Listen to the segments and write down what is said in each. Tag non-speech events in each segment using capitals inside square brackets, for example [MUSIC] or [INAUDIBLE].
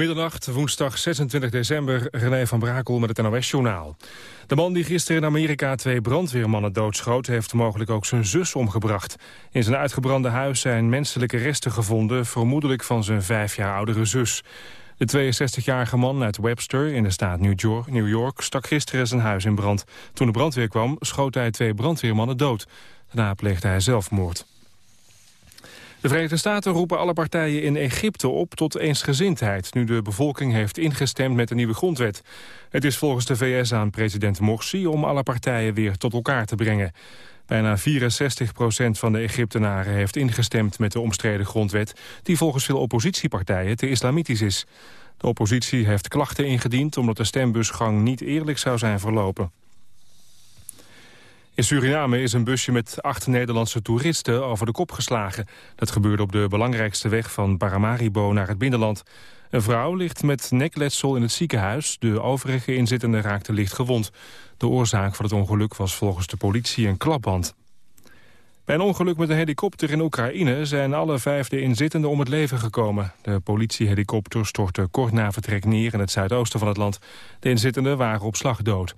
Middernacht, woensdag 26 december, René van Brakel met het NOS-journaal. De man die gisteren in Amerika twee brandweermannen doodschoot... heeft mogelijk ook zijn zus omgebracht. In zijn uitgebrande huis zijn menselijke resten gevonden... vermoedelijk van zijn vijf jaar oudere zus. De 62-jarige man uit Webster in de staat New York, New York stak gisteren zijn huis in brand. Toen de brandweer kwam, schoot hij twee brandweermannen dood. Daarna pleegde hij zelfmoord. De Verenigde Staten roepen alle partijen in Egypte op tot eensgezindheid... nu de bevolking heeft ingestemd met de nieuwe grondwet. Het is volgens de VS aan president Morsi om alle partijen weer tot elkaar te brengen. Bijna 64 procent van de Egyptenaren heeft ingestemd met de omstreden grondwet... die volgens veel oppositiepartijen te islamitisch is. De oppositie heeft klachten ingediend omdat de stembusgang niet eerlijk zou zijn verlopen. In Suriname is een busje met acht Nederlandse toeristen over de kop geslagen. Dat gebeurde op de belangrijkste weg van Paramaribo naar het binnenland. Een vrouw ligt met nekletsel in het ziekenhuis. De overige inzittenden raakte licht gewond. De oorzaak van het ongeluk was volgens de politie een klapband. Bij een ongeluk met een helikopter in Oekraïne zijn alle vijf de inzittenden om het leven gekomen. De politiehelikopter stortte kort na vertrek neer in het zuidoosten van het land. De inzittenden waren op slag dood.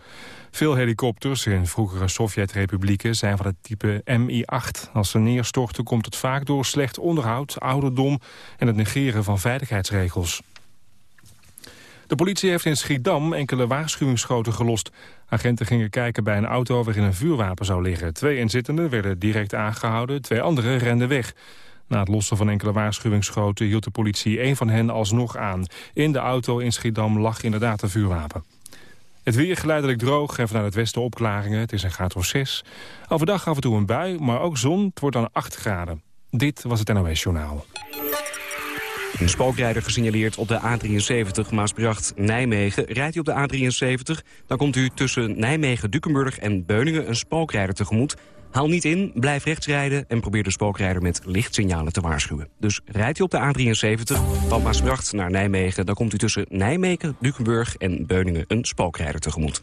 Veel helikopters in vroegere Sovjet-republieken zijn van het type Mi-8. Als ze neerstorten komt het vaak door slecht onderhoud, ouderdom en het negeren van veiligheidsregels. De politie heeft in Schiedam enkele waarschuwingsschoten gelost. Agenten gingen kijken bij een auto waarin een vuurwapen zou liggen. Twee inzittenden werden direct aangehouden, twee anderen renden weg. Na het lossen van enkele waarschuwingsschoten hield de politie een van hen alsnog aan. In de auto in Schiedam lag inderdaad een vuurwapen. Het weer geleidelijk droog en vanuit het westen opklaringen. Het is een graad of 6. Overdag af en toe een bui, maar ook zon. Het wordt dan 8 graden. Dit was het NOS Journaal. Een spookrijder gesignaleerd op de A73 Maasbracht-Nijmegen. Rijdt u op de A73, dan komt u tussen Nijmegen, Dukenburg en Beuningen een spookrijder tegemoet. Haal niet in, blijf rechts rijden en probeer de spookrijder met lichtsignalen te waarschuwen. Dus rijdt u op de A73 van Maasbracht naar Nijmegen... dan komt u tussen Nijmegen, Dukenburg en Beuningen een spookrijder tegemoet.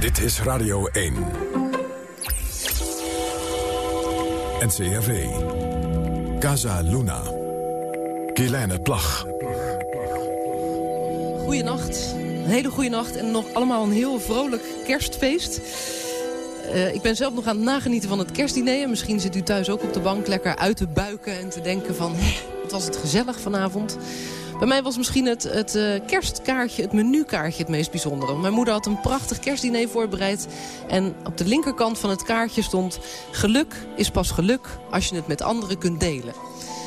Dit is Radio 1. NCRV. Casa Luna. Kielijne Plag. Goedenacht. Een hele goede nacht en nog allemaal een heel vrolijk kerstfeest. Uh, ik ben zelf nog aan het nagenieten van het kerstdiner. Misschien zit u thuis ook op de bank lekker uit te buiken en te denken van... Wat was het gezellig vanavond. Bij mij was misschien het, het uh, kerstkaartje, het menukaartje het meest bijzondere. Mijn moeder had een prachtig kerstdiner voorbereid. En op de linkerkant van het kaartje stond... geluk is pas geluk als je het met anderen kunt delen.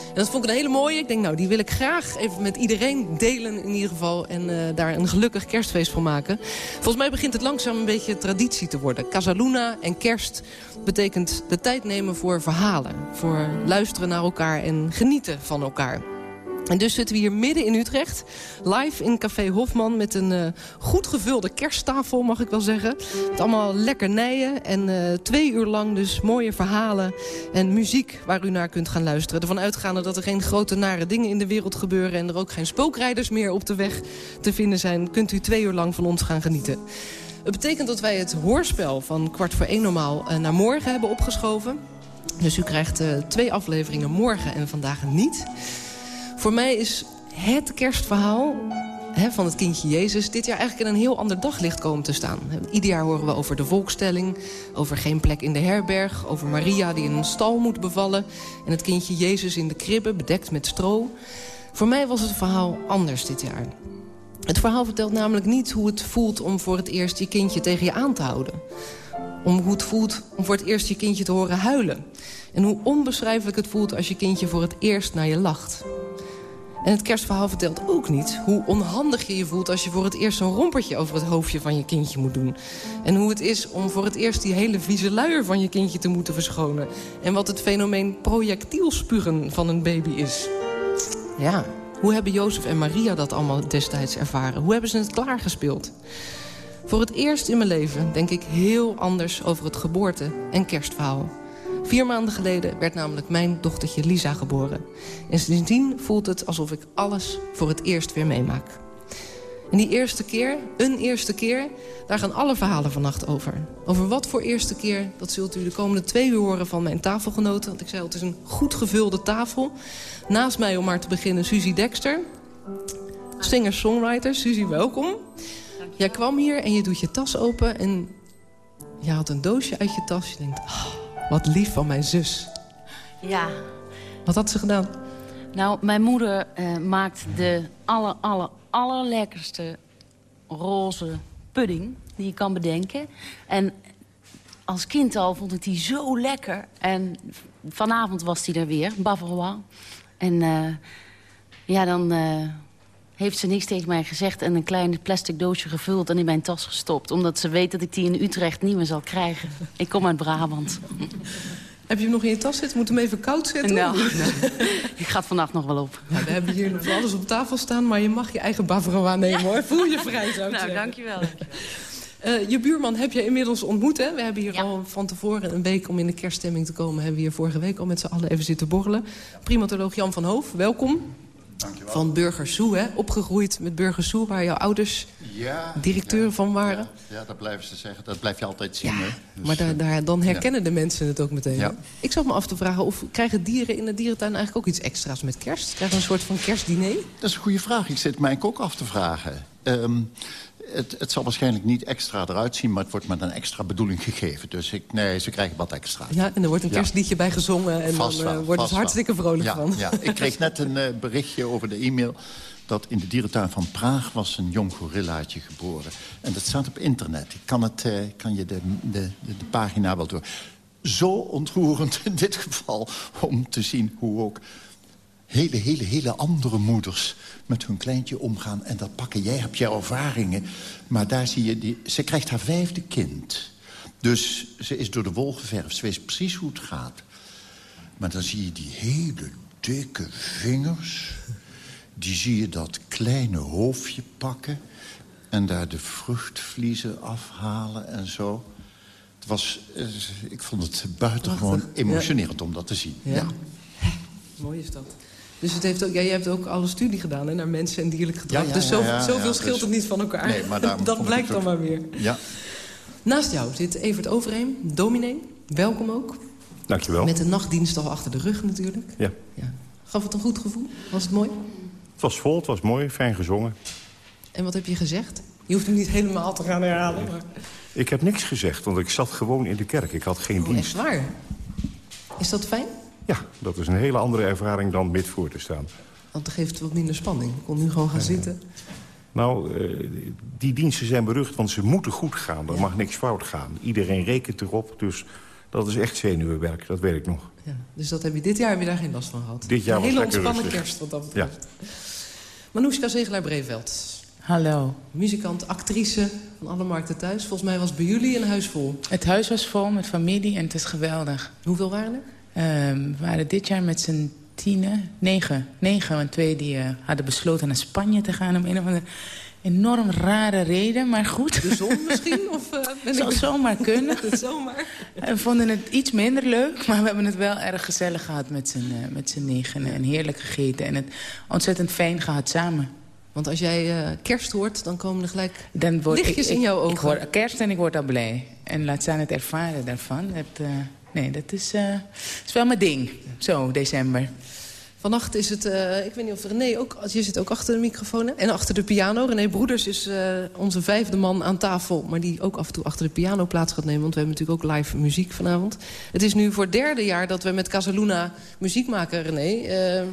En dat vond ik een hele mooie. Ik denk, nou, die wil ik graag even met iedereen delen in ieder geval. En uh, daar een gelukkig kerstfeest van maken. Volgens mij begint het langzaam een beetje traditie te worden. Casaluna en kerst betekent de tijd nemen voor verhalen. Voor luisteren naar elkaar en genieten van elkaar. En dus zitten we hier midden in Utrecht, live in Café Hofman... met een uh, goed gevulde kersttafel, mag ik wel zeggen. Met allemaal lekkernijen en uh, twee uur lang dus mooie verhalen... en muziek waar u naar kunt gaan luisteren. Ervan uitgaande dat er geen grote nare dingen in de wereld gebeuren... en er ook geen spookrijders meer op de weg te vinden zijn... kunt u twee uur lang van ons gaan genieten. Het betekent dat wij het hoorspel van kwart voor één normaal uh, naar morgen hebben opgeschoven. Dus u krijgt twee afleveringen morgen en vandaag niet... Voor mij is het kerstverhaal hè, van het kindje Jezus... dit jaar eigenlijk in een heel ander daglicht komen te staan. Ieder jaar horen we over de volkstelling, over geen plek in de herberg... over Maria die in een stal moet bevallen... en het kindje Jezus in de kribbe, bedekt met stro. Voor mij was het verhaal anders dit jaar. Het verhaal vertelt namelijk niet hoe het voelt om voor het eerst je kindje tegen je aan te houden. Om hoe het voelt om voor het eerst je kindje te horen huilen. En hoe onbeschrijfelijk het voelt als je kindje voor het eerst naar je lacht. En het kerstverhaal vertelt ook niet hoe onhandig je je voelt... als je voor het eerst zo'n rompertje over het hoofdje van je kindje moet doen. En hoe het is om voor het eerst die hele vieze luier van je kindje te moeten verschonen. En wat het fenomeen projectielspugen van een baby is. Ja, hoe hebben Jozef en Maria dat allemaal destijds ervaren? Hoe hebben ze het klaargespeeld? Voor het eerst in mijn leven denk ik heel anders over het geboorte- en kerstverhaal. Vier maanden geleden werd namelijk mijn dochtertje Lisa geboren. En sindsdien voelt het alsof ik alles voor het eerst weer meemaak. En die eerste keer, een eerste keer, daar gaan alle verhalen vannacht over. Over wat voor eerste keer, dat zult u de komende twee uur horen van mijn tafelgenoten. Want ik zei al, het is een goed gevulde tafel. Naast mij, om maar te beginnen, Suzy Dexter. Singer-songwriter. Suzy, welkom. Jij kwam hier en je doet je tas open en je haalt een doosje uit je tas. Je denkt, oh, wat lief van mijn zus. Ja. Wat had ze gedaan? Nou, mijn moeder uh, maakt de aller, aller, allerlekkerste roze pudding die je kan bedenken. En als kind al vond ik die zo lekker. En vanavond was die er weer, Bavarois. En uh, ja, dan uh, heeft ze niks tegen mij gezegd... en een klein plastic doosje gevuld en in mijn tas gestopt. Omdat ze weet dat ik die in Utrecht niet meer zal krijgen. Ik kom uit Brabant. Heb je hem nog in je tas zitten? Moet hem even koud zetten? Nou, ik ga het vannacht nog wel op. Ja, we hebben hier nog alles op tafel staan... maar je mag je eigen Bavarois nemen, hoor. Voel je vrij, zou ik Nou, dankjewel. dankjewel. Uh, je buurman heb je inmiddels ontmoet, hè? We hebben hier ja. al van tevoren een week om in de kerststemming te komen... hebben we hier vorige week al met z'n allen even zitten borrelen. Primatoloog Jan van Hoof, welkom. Dankjewel. Van Burger Soe, hè? Opgegroeid met Burger Soe, waar jouw ouders ja, directeur ja, van waren. Ja, ja, dat blijven ze zeggen. Dat blijf je altijd zien. hè? Dus, maar daar, daar, dan herkennen de mensen het ook meteen. Ik zat me af te vragen, of krijgen dieren in de dierentuin eigenlijk ook iets extra's met kerst? Krijgen een soort van kerstdiner? Dat is een goede vraag. Ik zit mij ook af te vragen. Um, het, het, zal waarschijnlijk niet extra eruit zien... maar het wordt met een extra bedoeling gegeven. Dus ik, nee, ze krijgen wat extra. Ja, en er wordt een kerstliedje bij gezongen... en vast dan uh, wordt vast het hartstikke vrolijk ja, van. Ja. Ik kreeg net een uh, berichtje over de e-mail... dat in de dierentuin van Praag was een jong gorillaatje geboren. En dat staat op internet. Ik kan, het, uh, kan je de, de, de, de pagina wel door. Zo ontroerend in dit geval om te zien hoe ook hele, hele, hele andere moeders met hun kleintje omgaan en dat pakken. Jij hebt jouw ervaringen, maar daar zie je... Die, ze krijgt haar vijfde kind. Dus ze is door de wol geverfd. Ze weet precies hoe het gaat. Maar dan zie je die hele dikke vingers. Die zie je dat kleine hoofdje pakken... en daar de vruchtvliezen afhalen en zo. Het was, ik vond het buitengewoon emotionerend ja. om dat te zien. Ja. ja. Mooi is dat. Dus het heeft ook, ja, je hebt ook alle studie gedaan hè, naar mensen en dierlijk gedrag. Ja, ja, dus zo, ja, zoveel scheelt dus, het niet van elkaar. Nee, maar [LAUGHS] dat blijkt dan maar weer. Ja. Naast jou zit Evert Overheem, dominee. Welkom ook. Dankjewel. Met de nachtdienst al achter de rug natuurlijk. Ja. ja. Gaf het een goed gevoel? Was het mooi? Het was vol, het was mooi, fijn gezongen. En wat heb je gezegd? Je hoeft hem niet helemaal te gaan herhalen. Maar... Ik heb niks gezegd, want ik zat gewoon in de kerk. Ik had geen oh, dienst. Echt waar? Is dat fijn? Ja, dat is een hele andere ervaring dan mid voor te staan. Want dat geeft wat minder spanning. Ik kon nu gewoon gaan zitten. Nou, uh, die diensten zijn berucht, want ze moeten goed gaan. Er ja. mag niks fout gaan. Iedereen rekent erop, dus dat is echt zenuwenwerk. Dat weet ik nog. Ja, dus dat heb je, dit jaar heb je daar geen last van gehad? Dit jaar een was hele ontspannen rustig. kerst wat dat betreft. Ja. Manoushka Zegelaar-Breveld. Hallo. Muzikant, actrice van alle markten thuis. Volgens mij was bij jullie een huis vol. Het huis was vol met familie en het is geweldig. Hoeveel waren er? Um, we waren dit jaar met z'n tienen, negen. Negen, want twee die uh, hadden besloten naar Spanje te gaan... om een of andere enorm rare reden, maar goed. De zon misschien? Of, uh, [LAUGHS] ben Zou ik... zomaar kunnen. [LAUGHS] zomaar. We vonden het iets minder leuk, maar we hebben het wel erg gezellig gehad met z'n uh, met negenen. En heerlijk gegeten en het ontzettend fijn gehad samen. Want als jij uh, kerst hoort, dan komen er gelijk dan word, lichtjes ik, in jouw ogen. Ik hoor kerst en ik word al blij. En laat staan het ervaren daarvan. Uh, nee, dat is, uh, is wel mijn ding. Zo, december. Vannacht is het, uh, ik weet niet of René ook... Je zit ook achter de microfoon en achter de piano. René Broeders is uh, onze vijfde man aan tafel... maar die ook af en toe achter de piano plaats gaat nemen... want we hebben natuurlijk ook live muziek vanavond. Het is nu voor het derde jaar dat we met Casaluna muziek maken, René...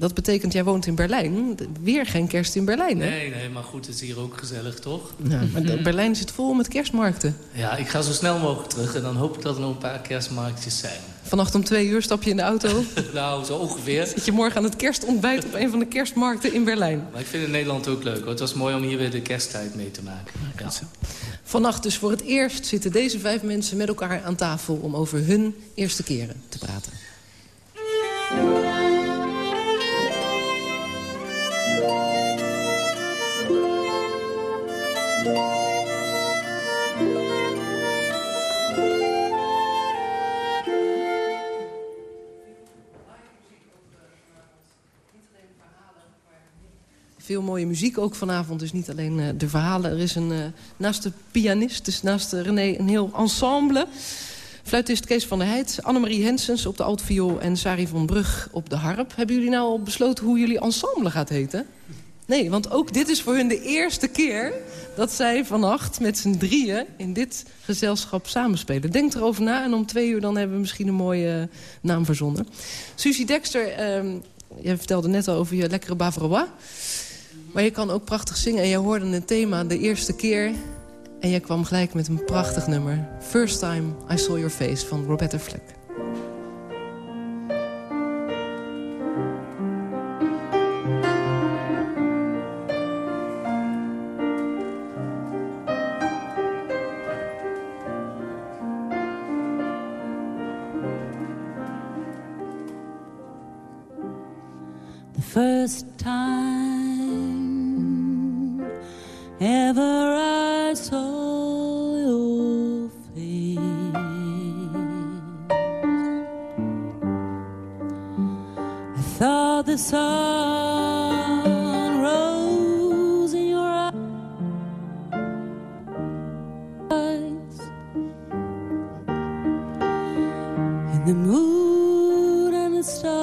Dat betekent, jij woont in Berlijn. Weer geen kerst in Berlijn, hè? Nee, nee, maar goed, het is hier ook gezellig, toch? Ja, maar Berlijn zit vol met kerstmarkten. Ja, ik ga zo snel mogelijk terug en dan hoop ik dat er nog een paar kerstmarktjes zijn. Vannacht om twee uur stap je in de auto? [LAUGHS] nou, zo ongeveer. Zit je morgen aan het kerstontbijt op een van de kerstmarkten in Berlijn? Maar ik vind het Nederland ook leuk, hoor. Het was mooi om hier weer de kersttijd mee te maken. Ja. Vannacht dus voor het eerst zitten deze vijf mensen met elkaar aan tafel... om over hun eerste keren te praten. Veel mooie muziek ook vanavond, dus niet alleen uh, de verhalen. Er is een, uh, naast de pianist, dus naast René, een heel ensemble. Fluitist Kees van der Heijt, Annemarie Hensens op de altviool... en Sari van Brug op de harp. Hebben jullie nou al besloten hoe jullie ensemble gaat heten? Nee, want ook dit is voor hun de eerste keer... dat zij vannacht met z'n drieën in dit gezelschap samenspelen. Denk erover na en om twee uur dan hebben we misschien een mooie uh, naam verzonnen. Susie Dexter, um, jij vertelde net al over je lekkere Bavarois. Maar je kan ook prachtig zingen en jij hoorde een thema de eerste keer... En jij kwam gelijk met een prachtig nummer. First Time I Saw Your Face van Roberta Fleck. The moon and the stars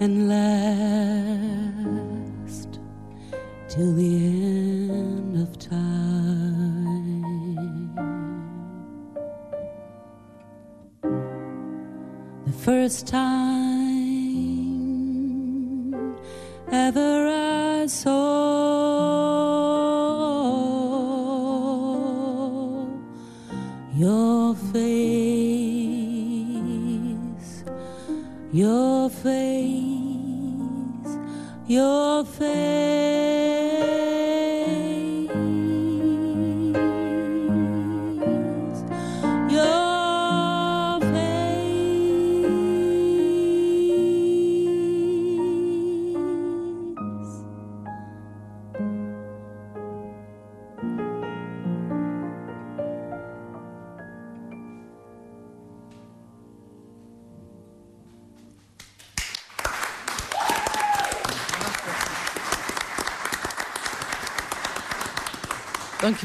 and last till the end of time. The first time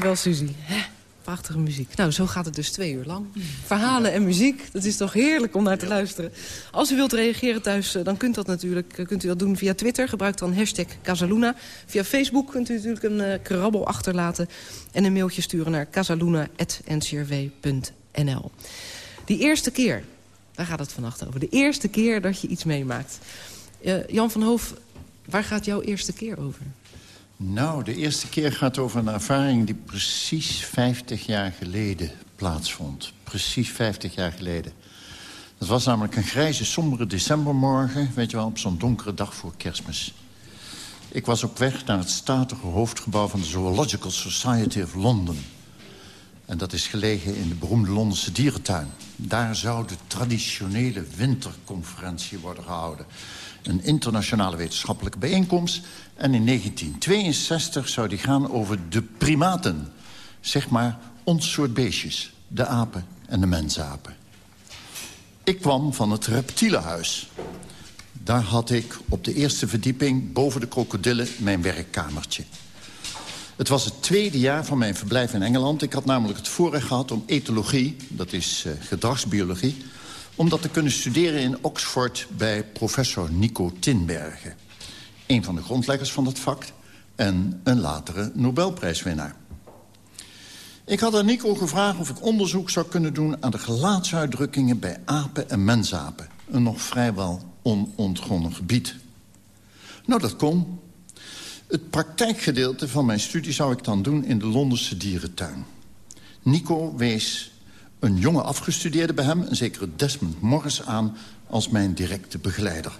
Dankjewel, Suzy. Hè, Prachtige muziek. Nou, zo gaat het dus twee uur lang. Verhalen en muziek, dat is toch heerlijk om naar te luisteren. Als u wilt reageren thuis, eh, dan kunt, dat natuurlijk, eh, kunt u dat doen via Twitter. Gebruik dan hashtag Casaluna. Via Facebook kunt u natuurlijk een eh, krabbel achterlaten... en een mailtje sturen naar casaluna.ncrw.nl. Die eerste keer, daar gaat het vannacht over. De eerste keer dat je iets meemaakt. Jan van Hoof, waar gaat jouw eerste keer over? Nou, de eerste keer gaat over een ervaring die precies 50 jaar geleden plaatsvond. Precies 50 jaar geleden. Dat was namelijk een grijze, sombere decembermorgen... weet je wel, op zo'n donkere dag voor kerstmis. Ik was op weg naar het statige hoofdgebouw van de Zoological Society of London. En dat is gelegen in de beroemde Londense dierentuin. Daar zou de traditionele winterconferentie worden gehouden. Een internationale wetenschappelijke bijeenkomst. En in 1962 zou die gaan over de primaten. Zeg maar ons soort beestjes. De apen en de mensapen. Ik kwam van het reptielenhuis. Daar had ik op de eerste verdieping boven de krokodillen mijn werkkamertje. Het was het tweede jaar van mijn verblijf in Engeland. Ik had namelijk het voorrecht gehad om etologie, dat is uh, gedragsbiologie... om dat te kunnen studeren in Oxford bij professor Nico Tinbergen. Een van de grondleggers van het vak en een latere Nobelprijswinnaar. Ik had aan Nico gevraagd of ik onderzoek zou kunnen doen... aan de gelaatsuitdrukkingen bij apen en mensapen. Een nog vrijwel onontgonnen gebied. Nou, dat kon. Het praktijkgedeelte van mijn studie zou ik dan doen in de Londense dierentuin. Nico wees een jonge afgestudeerde bij hem, een zekere Desmond Morris, aan als mijn directe begeleider.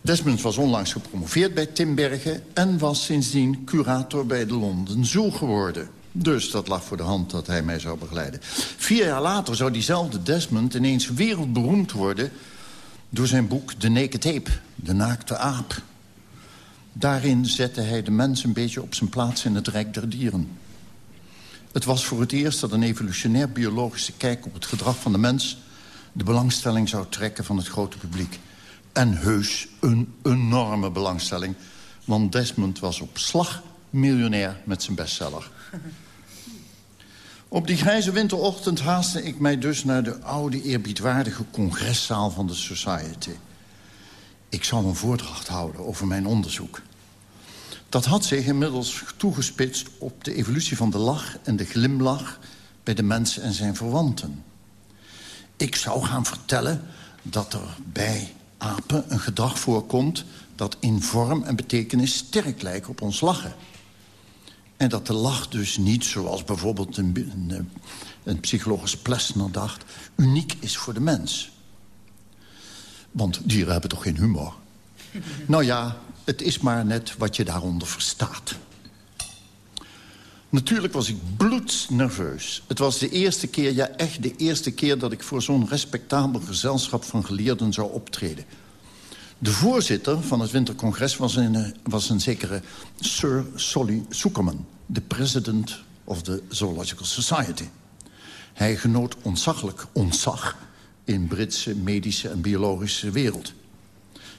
Desmond was onlangs gepromoveerd bij Timbergen... en was sindsdien curator bij de London Zoo geworden. Dus dat lag voor de hand dat hij mij zou begeleiden. Vier jaar later zou diezelfde Desmond ineens wereldberoemd worden... door zijn boek The Naked Ape, de naakte aap. Daarin zette hij de mens een beetje op zijn plaats in het rijk der dieren. Het was voor het eerst dat een evolutionair biologische kijk op het gedrag van de mens... de belangstelling zou trekken van het grote publiek. En heus een enorme belangstelling. Want Desmond was op slag miljonair met zijn bestseller. Op die grijze winterochtend haastte ik mij dus naar de oude eerbiedwaardige congreszaal van de Society. Ik zou een voordracht houden over mijn onderzoek. Dat had zich inmiddels toegespitst op de evolutie van de lach en de glimlach... bij de mens en zijn verwanten. Ik zou gaan vertellen dat er bij apen een gedrag voorkomt... dat in vorm en betekenis sterk lijkt op ons lachen. En dat de lach dus niet, zoals bijvoorbeeld een, een, een psychologus Plessner dacht... uniek is voor de mens. Want dieren hebben toch geen humor? nou ja, het is maar net wat je daaronder verstaat. Natuurlijk was ik bloednerveus. Het was de eerste keer, ja echt de eerste keer... dat ik voor zo'n respectabel gezelschap van geleerden zou optreden. De voorzitter van het wintercongres was een, was een zekere Sir Solly Soekerman... de president of the Zoological Society. Hij genoot ontzaglijk ontzag in Britse medische en biologische wereld.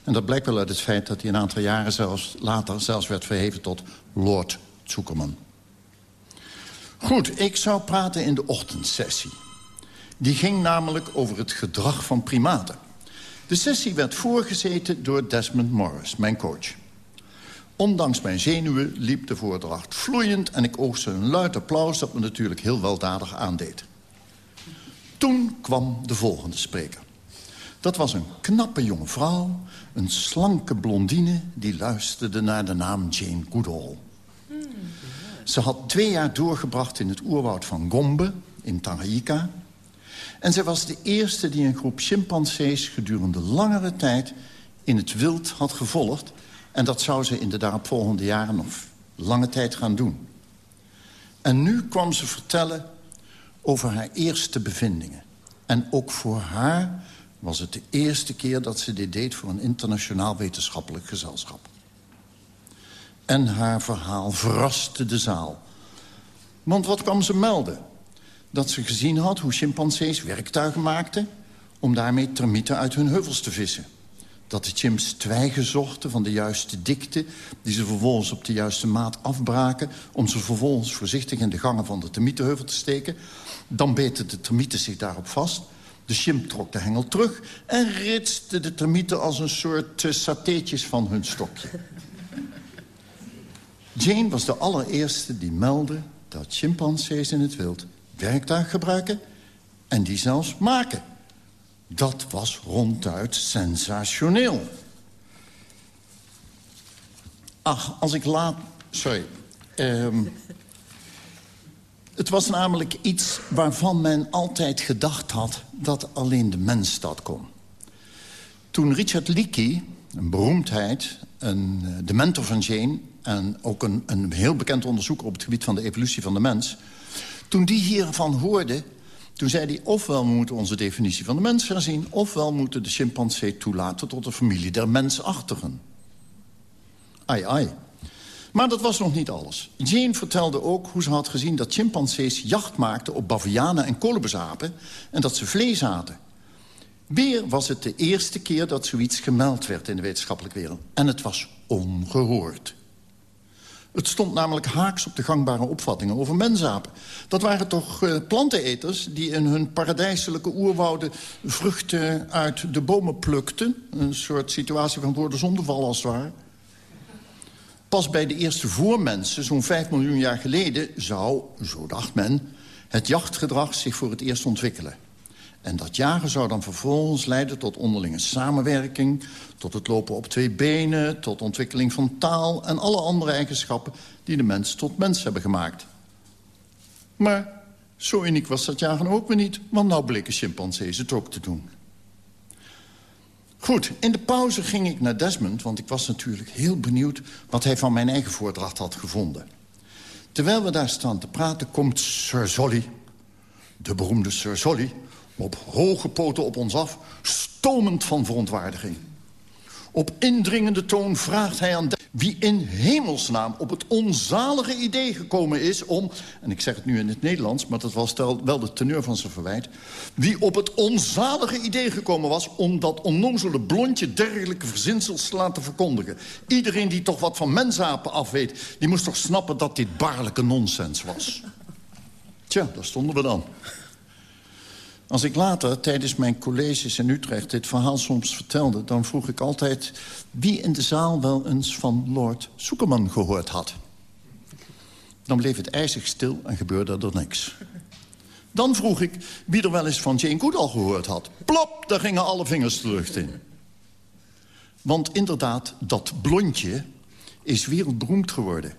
En dat blijkt wel uit het feit dat hij een aantal jaren zelfs, later zelfs werd verheven tot Lord Zuckerman. Goed, ik zou praten in de ochtendsessie. Die ging namelijk over het gedrag van primaten. De sessie werd voorgezeten door Desmond Morris, mijn coach. Ondanks mijn zenuwen liep de voordracht vloeiend... en ik oogste een luid applaus dat me natuurlijk heel weldadig aandeed. Toen kwam de volgende spreker. Dat was een knappe jonge vrouw, een slanke blondine... die luisterde naar de naam Jane Goodall. Ze had twee jaar doorgebracht in het oerwoud van Gombe, in Tanganyika... En zij was de eerste die een groep chimpansees gedurende langere tijd in het wild had gevolgd. En dat zou ze in de daaropvolgende jaren nog lange tijd gaan doen. En nu kwam ze vertellen over haar eerste bevindingen. En ook voor haar was het de eerste keer dat ze dit deed... voor een internationaal wetenschappelijk gezelschap. En haar verhaal verraste de zaal. Want wat kwam ze melden? dat ze gezien had hoe chimpansees werktuigen maakten... om daarmee termieten uit hun heuvels te vissen. Dat de chimps twijgen zochten van de juiste dikte... die ze vervolgens op de juiste maat afbraken... om ze vervolgens voorzichtig in de gangen van de termietenheuvel te steken. Dan beten de termieten zich daarop vast. De chimp trok de hengel terug en ritste de termieten als een soort uh, satéetjes van hun stokje. Jane was de allereerste die meldde dat chimpansees in het wild werktuig gebruiken en die zelfs maken. Dat was ronduit sensationeel. Ach, als ik laat... Sorry. Um, Het was namelijk iets waarvan men altijd gedacht had... dat alleen de mens dat kon. Toen Richard Leakey, een beroemdheid, een, eh, de mentor van Jane... en ook een, een heel bekend onderzoeker op het gebied van de evolutie van de mens... toen die hiervan hoorde, toen zei hij... ofwel we moeten onze definitie van de mens herzien... ofwel moeten de chimpansee toelaten tot de familie der mensachtigen. Ai, ai. Maar dat was nog niet alles. Jane vertelde ook hoe ze had gezien dat chimpansees jacht maakten... op bavianen en kolenbezapen en dat ze vlees aten. Weer was het de eerste keer dat zoiets gemeld werd in de wetenschappelijke wereld. En het was ongehoord. Het stond namelijk haaks op de gangbare opvattingen over mensapen. Dat waren toch uh, planteneters die in hun paradijselijke oerwouden... vruchten uit de bomen plukten. Een soort situatie van voor de zondeval als het ware. Pas bij de eerste voormensen, zo'n 5 miljoen jaar geleden... zou, zo dacht men, het jachtgedrag zich voor het eerst ontwikkelen. En dat jagen zou dan vervolgens leiden tot onderlinge samenwerking... tot het lopen op twee benen, tot ontwikkeling van taal... en alle andere eigenschappen die de mens tot mens hebben gemaakt. Maar zo uniek was dat jagen ook weer niet... want nou bleken chimpansees het ook te doen. Goed, in de pauze ging ik naar Desmond... want ik was natuurlijk heel benieuwd wat hij van mijn eigen voordracht had gevonden. Terwijl we daar staan te praten, komt Sir Zolly... de beroemde Sir Zolly, op hoge poten op ons af... stomend van verontwaardiging. Op indringende toon vraagt hij aan wie in hemelsnaam op het onzalige idee gekomen is om... en ik zeg het nu in het Nederlands, maar dat was wel de teneur van zijn verwijt... wie op het onzalige idee gekomen was om dat onnozele blondje dergelijke verzinsels te laten verkondigen. Iedereen die toch wat van mensapen afweet, die moest toch snappen dat dit baarlijke nonsens was. Tja, daar stonden we dan. Als ik later tijdens mijn colleges in Utrecht dit verhaal soms vertelde... dan vroeg ik altijd wie in de zaal wel eens van Lord Soekerman gehoord had. Dan bleef het ijzig stil en gebeurde er niks. Dan vroeg ik wie er wel eens van Jane Goodall gehoord had. Plop, daar gingen alle vingers de lucht in. Want inderdaad, dat blondje is wereldberoemd geworden.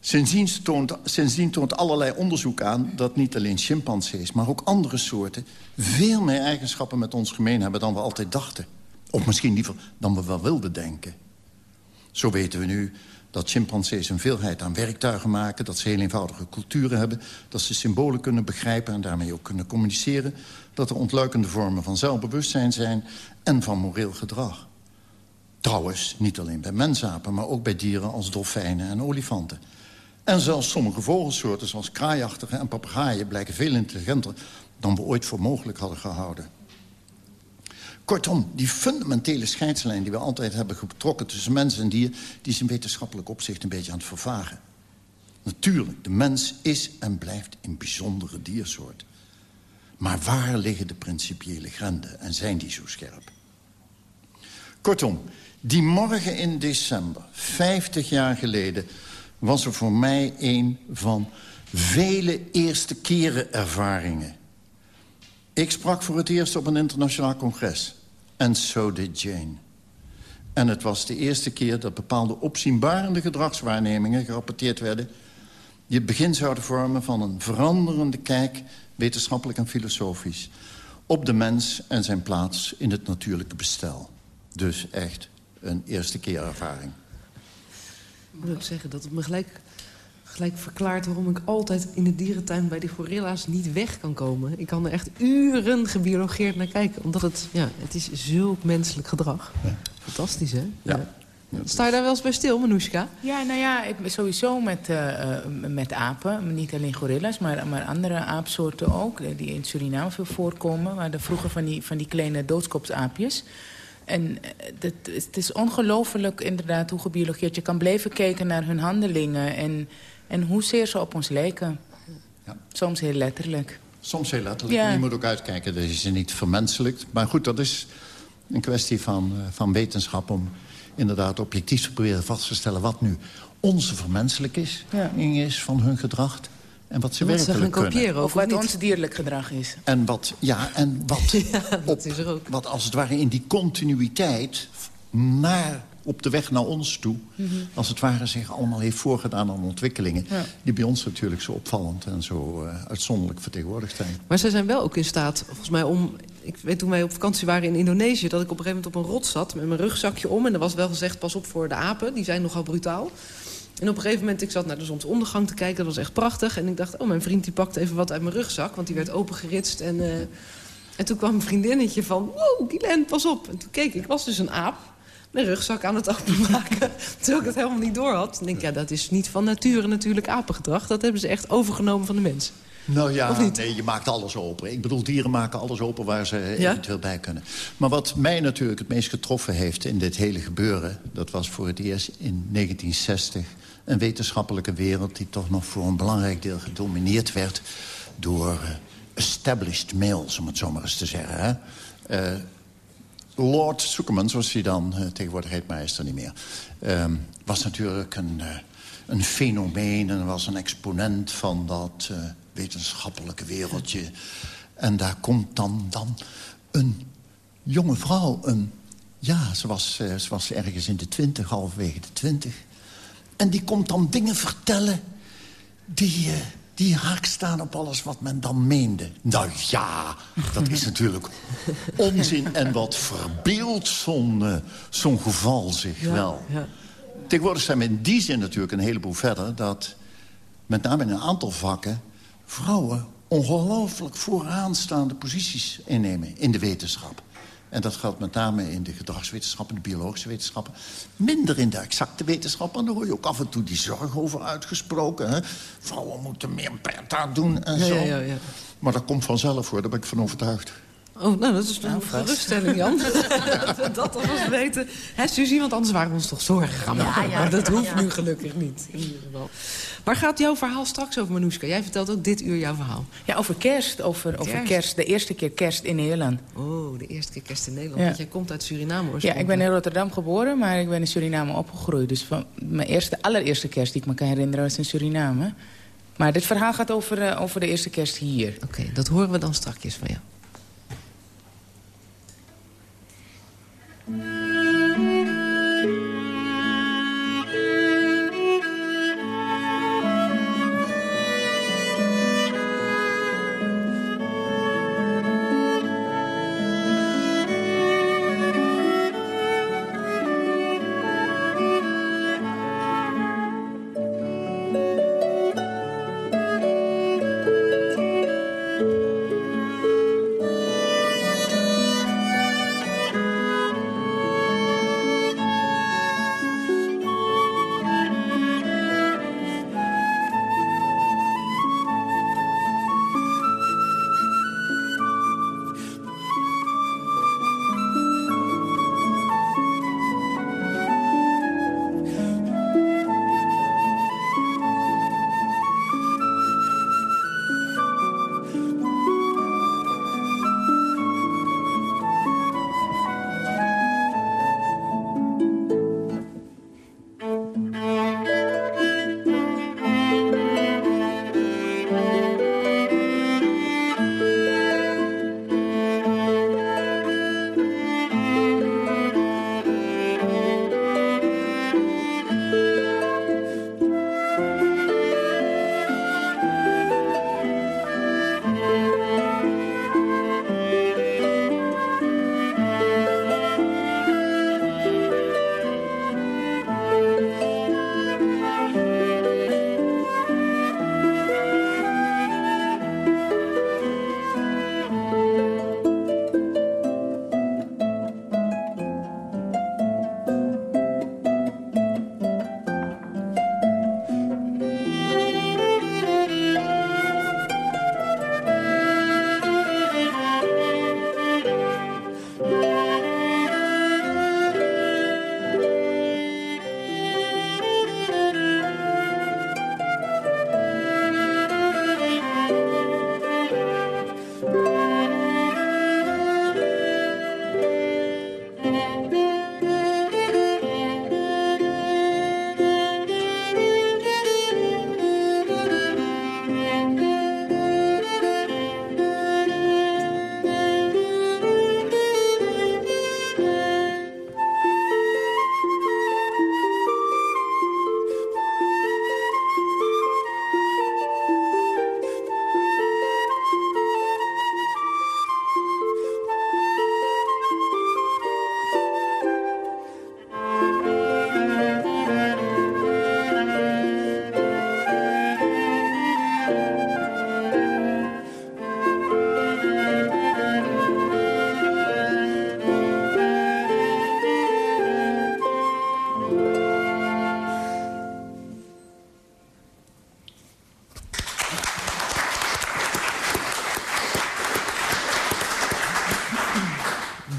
Sindsdien toont, allerlei onderzoek aan dat niet alleen chimpansees... maar ook andere soorten veel meer eigenschappen met ons gemeen hebben... dan we altijd dachten. Of misschien liever dan we wel wilden denken. Zo weten we nu dat chimpansees een veelheid aan werktuigen maken... dat ze heel eenvoudige culturen hebben... dat ze symbolen kunnen begrijpen en daarmee ook kunnen communiceren... dat er ontluikende vormen van zelfbewustzijn zijn en van moreel gedrag. Trouwens, niet alleen bij mensapen, maar ook bij dieren als dolfijnen en olifanten... En zelfs sommige vogelsoorten, zoals kraaiachtigen en papegaaien... blijken veel intelligenter dan we ooit voor mogelijk hadden gehouden. Kortom, die fundamentele scheidslijn die we altijd hebben getrokken... tussen mens en dier, die is in wetenschappelijk opzicht een beetje aan het vervagen. Natuurlijk, de mens is en blijft een bijzondere diersoort. Maar waar liggen de principiële grenzen en zijn die zo scherp? Kortom, die morgen in december, 50 jaar geleden was er voor mij een van vele eerste keren ervaringen. Ik sprak voor het eerst op een internationaal congres. En zo deed Jane. En het was de eerste keer dat bepaalde opzienbarende gedragswaarnemingen gerapporteerd werden... die het begin zouden vormen van een veranderende kijk, wetenschappelijk en filosofisch... op de mens en zijn plaats in het natuurlijke bestel. Dus echt een eerste keer ervaring moet ik zeggen dat het me gelijk, gelijk verklaart... waarom ik altijd in de dierentuin bij die gorilla's niet weg kan komen. Ik kan er echt uren gebiologeerd naar kijken. Omdat het, ja, het is zulk menselijk gedrag. Ja. Fantastisch, hè? Ja. Sta je daar wel eens bij stil, Manoushka? Ja, nou ja, ik, sowieso met, uh, met apen. Niet alleen gorilla's, maar, maar andere aapsoorten ook. Die in Suriname veel voorkomen. Waar de vroeger van die, van die kleine doodskopsaapjes... En het, eh, het is ongelooflijk inderdaad hoe gebiologeerd. Je kan blijven kijken naar hun handelingen en, en hoezeer ze op ons lijken. Ja. Soms heel letterlijk. Soms heel letterlijk. Ja. Je moet ook uitkijken dat je ze niet vermenselijkt. Maar goed, dat is een kwestie van, eh, van wetenschap... om inderdaad objectief te proberen vast te stellen... wat nu onze vermenselijking is van hun gedrag... En wat ze wat werkelijk ze kunnen. Of wat ons dierlijk gedrag is. En wat, ja, en wat, [LAUGHS] ja, dat is er ook. wat als het ware in die continuïteit naar op de weg naar ons toe... als het ware zich allemaal heeft voorgedaan aan ontwikkelingen... Ja. die bij ons natuurlijk zo opvallend en zo eh, uitzonderlijk vertegenwoordigd zijn. Maar zij zijn wel ook in staat, volgens mij, om... Ik weet toen wij op vakantie waren in Indonesië... dat ik op een gegeven moment op een rot zat met mijn rugzakje om... en er was wel gezegd, pas op voor de apen, die zijn nogal brutaal. En op een gegeven moment, ik zat naar de zonsondergang te kijken... dat was echt prachtig. En ik dacht, oh, mijn vriend die pakt even wat uit mijn rugzak... want die werd opengeritst en... eh, en toen kwam een vriendinnetje van, wow, Guylaine, pas op. En toen keek ik, ik was dus een aap, mijn rugzak aan het openmaken. [LAUGHS] terwijl ik het helemaal niet door had. Dan denk ik, ja, dat is niet van nature natuurlijk apengedrag. Dat hebben ze echt overgenomen van de mens. Nou ja, nee, je maakt alles open. Ik bedoel, dieren maken alles open waar ze Ja? eventueel bij kunnen. Maar wat mij natuurlijk het meest getroffen heeft in dit hele gebeuren... dat was voor het eerst in 1960 een wetenschappelijke wereld... die toch nog voor een belangrijk deel gedomineerd werd... door eh, established males, om het zo maar eens te zeggen. Hè? Eh, Lord Zuckerman, zoals hij dan eh, tegenwoordig heet, maar is niet meer... ehm, was natuurlijk een, een fenomeen en was een exponent van dat wetenschappelijke wereldje. En daar komt dan, dan een jonge vrouw, een, ja, ze was, ze was ergens in de twintig, halverwege de twintig... en die komt dan dingen vertellen die, eh, die haak staan op alles wat men dan meende. Nou ja, dat is [LAUGHS] natuurlijk onzin. En wat verbeeldt zo'n eh, zo'n geval zich wel. Ja. Tegenwoordig zijn we in die zin natuurlijk een heleboel verder... dat met name in een aantal vakken vrouwen ongelooflijk vooraanstaande posities innemen in de wetenschap. En dat geldt met name in de gedragswetenschappen, de biologische wetenschappen. Minder in de exacte wetenschappen. En daar hoor je ook af en toe die zorg over uitgesproken. Hè? Vrouwen moeten meer beta doen en zo. ja, ja, ja. Maar dat komt vanzelf hoor, daar ben ik van overtuigd. Oh, nou, dat is een geruststelling, Jan. [LAUGHS] dat we dat alvast weten. Hè, Suzie, want anders waren we ons toch zorgen gaan maken. maar dat hoeft nu gelukkig niet, in ieder geval. Waar gaat jouw verhaal straks over, Manoushka? Jij vertelt ook dit uur jouw verhaal. Ja, over kerst. Over, over Kerst. kerst. De eerste keer kerst in Nederland. Oh, de eerste keer kerst in Nederland. Want jij komt uit Suriname, hoor. Ja, ik ben in Rotterdam geboren, maar ik ben in Suriname opgegroeid. Dus van mijn eerste, allereerste kerst die ik me kan herinneren was in Suriname. Maar dit verhaal gaat over, eh, over de eerste kerst hier. Oké, dat horen we dan strakjes van jou. Mm-hmm.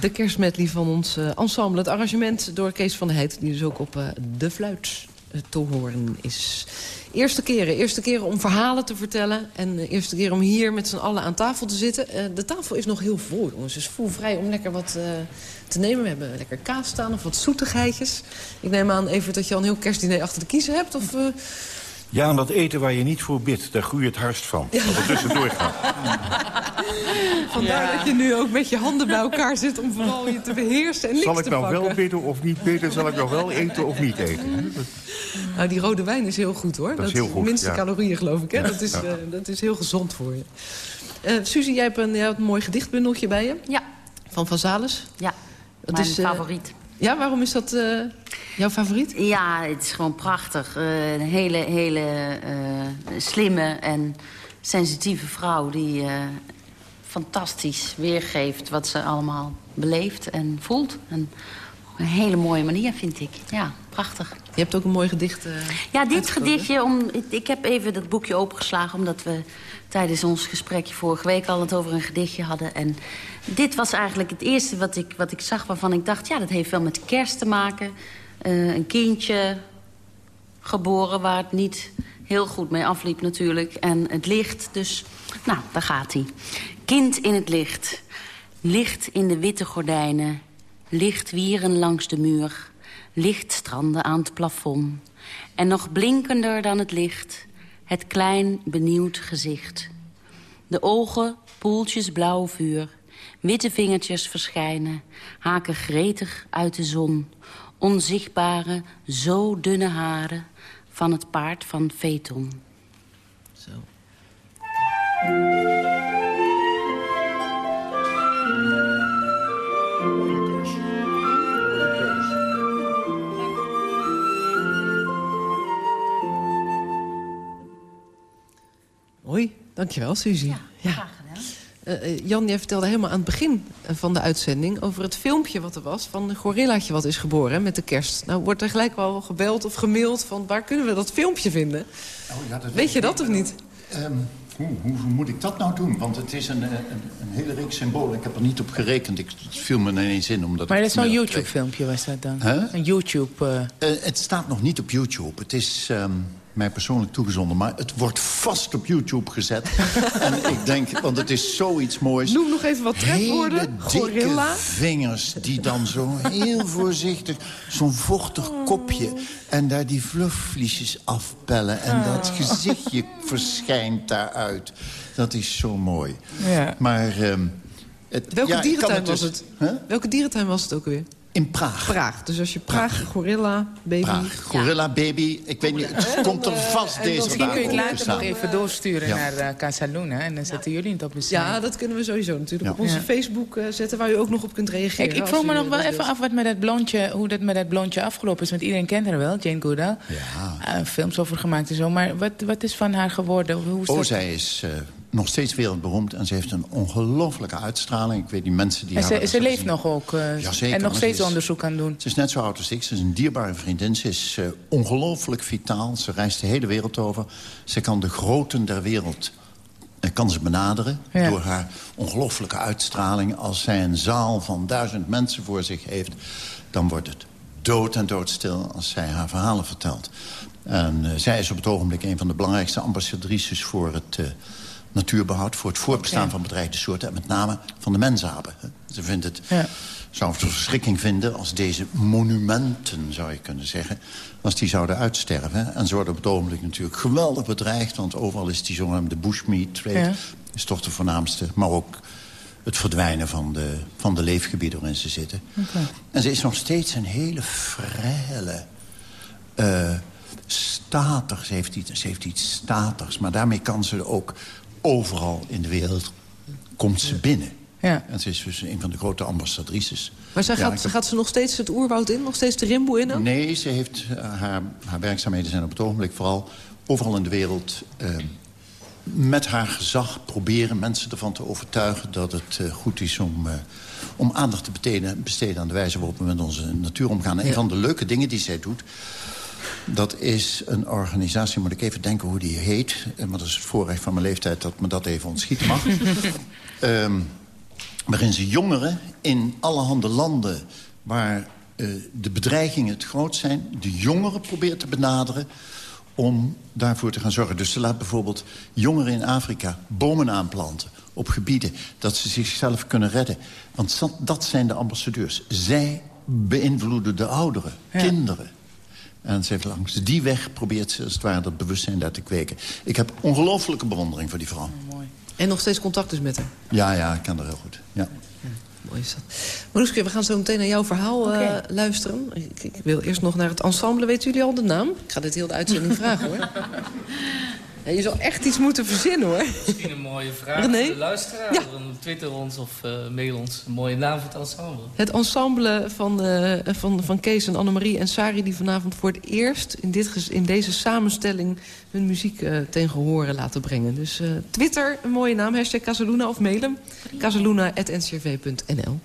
De kerstmedley van ons uh, ensemble. Het arrangement door Kees van der Heid, die dus ook op uh, de fluit uh, te horen is. Eerste keren, eerste keren om verhalen te vertellen. En de eerste keer om hier met z'n allen aan tafel te zitten. de tafel is nog heel vol, jongens. Dus voel vrij om lekker wat te nemen. We hebben lekker kaas staan of wat zoetigheidjes. Ik neem aan even dat je al een heel kerstdiner achter de kiezen hebt. Of... Ja, en dat eten waar je niet voor bidt, daar groei je het hardst van. Dat er tussendoor gaat. [LAUGHS] Vandaar dat je nu ook met je handen bij elkaar zit om vooral je te beheersen en niks Zal ik nou wel bidden of niet bidden? Zal ik nou wel eten of niet eten? [LAUGHS] Nou, die rode wijn is heel goed, hoor. Dat, is heel goed, minste calorieën, geloof ik. Hè? Dat, is, uh, dat is heel gezond voor je. Uh, Suzie, jij hebt een, jij hebt een mooi gedichtbundeltje bij je. Ja. Van Van Zales. Ja, dat mijn is, uh, favoriet. Ja, waarom is dat uh, jouw favoriet? Ja, het is gewoon prachtig. Uh, een hele, hele uh, slimme en sensitieve vrouw... die fantastisch weergeeft wat ze allemaal beleeft en voelt. En op een hele mooie manier, vind ik. Ja, prachtig. Je hebt ook een mooi gedicht Ja, dit gedichtje... Om, ik heb even dat boekje opengeslagen... omdat we tijdens ons gesprekje vorige week al het over een gedichtje hadden. En dit was eigenlijk het eerste wat ik, wat ik zag waarvan ik dacht... ja, dat heeft wel met kerst te maken. Uh, een kindje geboren waar het niet heel goed mee afliep natuurlijk. En het licht, dus nou, daar gaat hij. Kind in het licht. Licht in de witte gordijnen. Licht wieren langs de muur. Licht stranden aan het plafond. En nog blinkender dan het licht... het klein, benieuwd gezicht. De ogen, poeltjes blauw vuur. Witte vingertjes verschijnen, haken gretig uit de zon. Onzichtbare, zo dunne haren van het paard van Veton. Hoi, dankjewel Suzy. Ja, graag uh, Jan, jij vertelde helemaal aan het begin van de uitzending... over het filmpje wat er was van een gorillaatje wat is geboren met de kerst. Nou wordt er gelijk wel gebeld of gemaild van... waar kunnen we dat filmpje vinden? Oh, ja, dat weet, je dat of niet? Um, hoe, hoe, moet ik dat nou doen? Want het is een, een, een, hele reeks symbolen. Ik heb er niet op gerekend. Ik, het viel me ineens in. Omdat maar dat is zo'n YouTube-filmpje was dat dan? Huh? Een YouTube... Uh... het staat nog niet op YouTube. Het is... Um, mij persoonlijk toegezonden. Maar het wordt vast op YouTube gezet. [LAUGHS] en ik denk, want het is zoiets moois. Noem nog even wat trefwoorden. Hele dikke vingers die dan zo heel voorzichtig... zo'n vochtig kopje en daar die fluffvliesjes afpellen. En dat ah. gezichtje verschijnt daaruit. Dat is zo mooi. Ja. Maar... Um, het, Welke ja, dierentuin was dus- het? Welke dierentuin was het ook weer? In Praag. Praag. Dus als je Praag, gorilla, baby... Praag, gorilla, baby. Ik weet niet, het komt er vast deze Misschien kun je het later nog even doorsturen naar uh, Casa Luna. En dan zetten jullie het op de Ja, dat kunnen we sowieso natuurlijk op onze Facebook uh, zetten... waar u ook nog op kunt reageren. Ik, ik vroeg me nog wel even af wat met dat blondje, hoe dat met dat blondje afgelopen is. Want iedereen kent haar wel, Jane Goodall. Ja. Uh, films over gemaakt en zo. Maar wat, wat is van haar geworden? Hoe is oh, dat? zij is nog steeds wereldberoemd. En ze heeft een ongelofelijke uitstraling. Ik weet die mensen die en ze, ze leeft nog ook. Uh, zeker, en nog steeds onderzoek aan doen. Ze is net zo oud als ik. Ze is een dierbare vriendin. Ze is uh, ongelooflijk vitaal. Ze reist de hele wereld over. Ze kan de groten der wereld uh, kan ze benaderen. Ja. Door haar ongelofelijke uitstraling. Als zij een zaal van duizend mensen voor zich heeft... dan wordt het dood en doodstil als zij haar verhalen vertelt. En zij is op het ogenblik een van de belangrijkste ambassadrices voor het natuurbehoud... voor het voortbestaan van bedreigde soorten... en met name van de mensapen. Ze vindt het, ja. zou het een verschrikking vinden als deze monumenten, zou je kunnen zeggen... als die zouden uitsterven. En ze worden op het ogenblik natuurlijk geweldig bedreigd... want overal is die zogenaamde bushmeat trade... Ja. is toch de voornaamste, maar ook het verdwijnen van de, van de leefgebieden waarin ze zitten. Okay. En ze is nog steeds een hele frêle... Uh, statig, ze heeft, iets, ze heeft iets statigs. Maar daarmee kan ze ook overal in de wereld komt ze binnen. Ja. En ze is dus een van de grote ambassadrices. Maar zij gaat, gaat, ze nog steeds het oerwoud in? Nog steeds de rimboe in? Nee, ze heeft, uh, haar, haar werkzaamheden zijn op het ogenblik vooral overal in de wereld... Uh, met haar gezag proberen mensen ervan te overtuigen... dat het uh, goed is om, om aandacht te besteden, besteden aan de wijze waarop we met onze natuur omgaan. En een van de leuke dingen die zij doet dat is een organisatie, moet ik even denken hoe die heet. Maar dat is het voorrecht van mijn leeftijd dat me dat even ontschieten mag. um, [LAUGHS] waarin ze jongeren in allerhande landen... waar uh, de bedreigingen het groot zijn... de jongeren probeert te benaderen om daarvoor te gaan zorgen. Dus ze laat bijvoorbeeld jongeren in Afrika bomen aanplanten... op gebieden dat ze zichzelf kunnen redden. Want dat zijn de ambassadeurs. Zij beïnvloeden de ouderen, ja. kinderen. En ze heeft langs die weg probeert ze als het ware dat bewustzijn daar te kweken. Ik heb ongelooflijke bewondering voor die vrouw. Oh, mooi. En nog steeds contact dus met haar? Ja, ja, ik kan haar heel goed. Ja. ja mooi is dat. Maroeske, we gaan zo meteen naar jouw verhaal okay. uh, luisteren. Ik, ik, wil eerst nog naar het ensemble. Weten jullie al de naam? Ik ga dit heel de uitzending vragen, hoor. [LAUGHS] Ja, je zal echt iets moeten verzinnen, hoor. Misschien een mooie vraag René? voor de luisteraar. Ja. Twitter ons of uh, mail ons. Een mooie naam voor het ensemble. Het ensemble van, uh, van, van Kees en Annemarie en Sari... die vanavond voor het eerst in, dit, in deze samenstelling... hun muziek uh, ten gehore laten brengen. Dus Twitter, een mooie naam. Hashtag Casaluna of mail hem. casaluna.ncrv.nl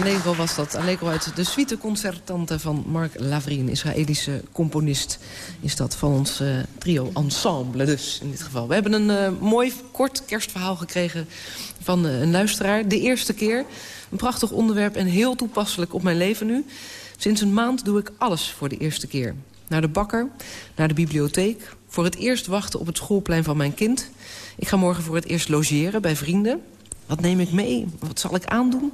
Allegro was dat. Allegro uit de suite concertante van Mark Lavrie, een Israëlische componist. Is dat van ons uh, trio ensemble dus, in dit geval. We hebben een uh, mooi kort kerstverhaal gekregen van uh, een luisteraar. De eerste keer. Een prachtig onderwerp en heel toepasselijk op mijn leven nu. Sinds een maand doe ik alles voor de eerste keer. Naar de bakker, naar de bibliotheek. Voor het eerst wachten op het schoolplein van mijn kind. Ik ga morgen voor het eerst logeren bij vrienden. Wat neem ik mee? Wat zal ik aandoen?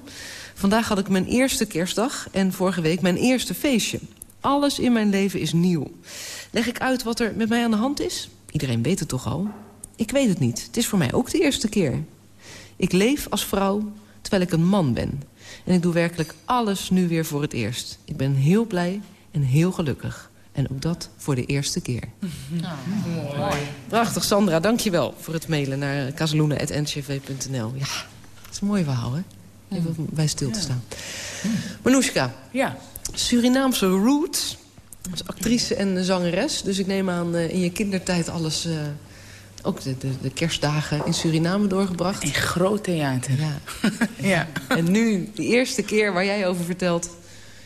Vandaag had ik mijn eerste kerstdag en vorige week mijn eerste feestje. Alles in mijn leven is nieuw. Leg ik uit wat er met mij aan de hand is? Iedereen weet het toch al? Ik weet het niet. Het is voor mij ook de eerste keer. Ik leef als vrouw terwijl ik een man ben. En ik doe werkelijk alles nu weer voor het eerst. Ik ben heel blij en heel gelukkig. En ook dat voor de eerste keer. Oh, mooi. Prachtig, Sandra. Dank je wel voor het mailen naar kazeloenen.ncv.nl. Ja, dat is een mooi verhaal, hè? Even bij stil te staan. Manoushka. Ja. Surinaamse roots. Als actrice en zangeres. Dus ik neem aan uh, in je kindertijd alles... Uh, ook de, de, de, kerstdagen in Suriname doorgebracht. In groot theater. Ja. [LAUGHS] ja. En nu, de eerste keer waar jij over vertelt...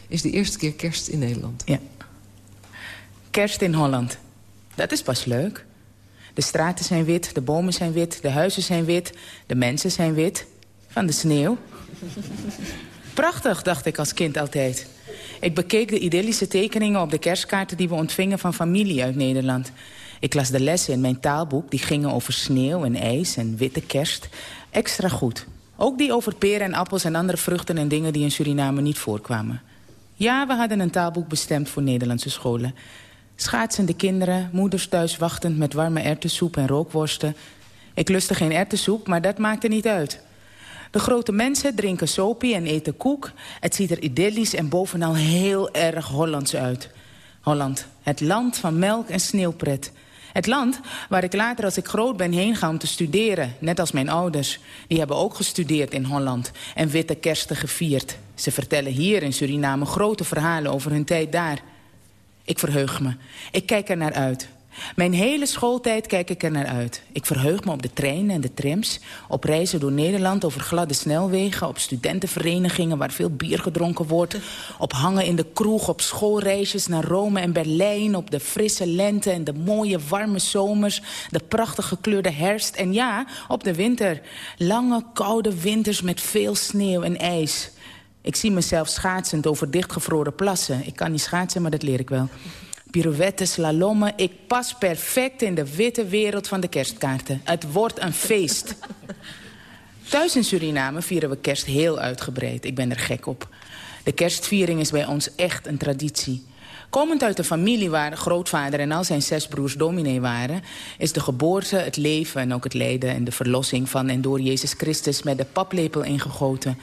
is de eerste keer kerst in Nederland. Ja. Kerst in Holland. Dat is pas leuk. De straten zijn wit, de bomen zijn wit, de huizen zijn wit... de mensen zijn wit. Van de sneeuw. [LAUGHS] Prachtig, dacht ik als kind altijd. Ik bekeek de idyllische tekeningen op de kerstkaarten... die we ontvingen van familie uit Nederland. Ik las de lessen in mijn taalboek. Die gingen over sneeuw en ijs en witte kerst. Extra goed. Ook die over peren en appels en andere vruchten en dingen... die in Suriname niet voorkwamen. Ja, we hadden een taalboek bestemd voor Nederlandse scholen. Schaatsende kinderen, moeders thuis wachtend met warme erwtensoep en rookworsten. Ik lustte geen erwtensoep, maar dat maakte niet uit. De grote mensen drinken sopie en eten koek. Het ziet er idyllisch en bovenal heel erg Hollands uit. Holland, het land van melk en sneeuwpret. Het land waar ik later als ik groot ben heen ga om te studeren. Net als mijn ouders. Die hebben ook gestudeerd in Holland en witte kersten gevierd. Ze vertellen hier in Suriname grote verhalen over hun tijd daar. Ik verheug me. Ik kijk er naar uit. Mijn hele schooltijd kijk ik er naar uit. Ik verheug me op de treinen en de trams. Op reizen door Nederland over gladde snelwegen. Op studentenverenigingen waar veel bier gedronken wordt. Op hangen in de kroeg. Op schoolreisjes naar Rome en Berlijn. Op de frisse lente en de mooie warme zomers. De prachtig gekleurde herfst. En ja, op de winter. Lange koude winters met veel sneeuw en ijs. Ik zie mezelf schaatsend over dichtgevroren plassen. Ik kan niet schaatsen, maar dat leer ik wel pirouettes, slalommen. Ik pas perfect in de witte wereld van de kerstkaarten. Het wordt een feest. [LAUGHS] Thuis in Suriname vieren we kerst heel uitgebreid. Ik ben er gek op. De kerstviering is bij ons echt een traditie. Komend uit een familie waar grootvader en al zijn zes broers dominee waren... is de geboorte, het leven en ook het lijden en de verlossing van en door Jezus Christus... met de paplepel ingegoten.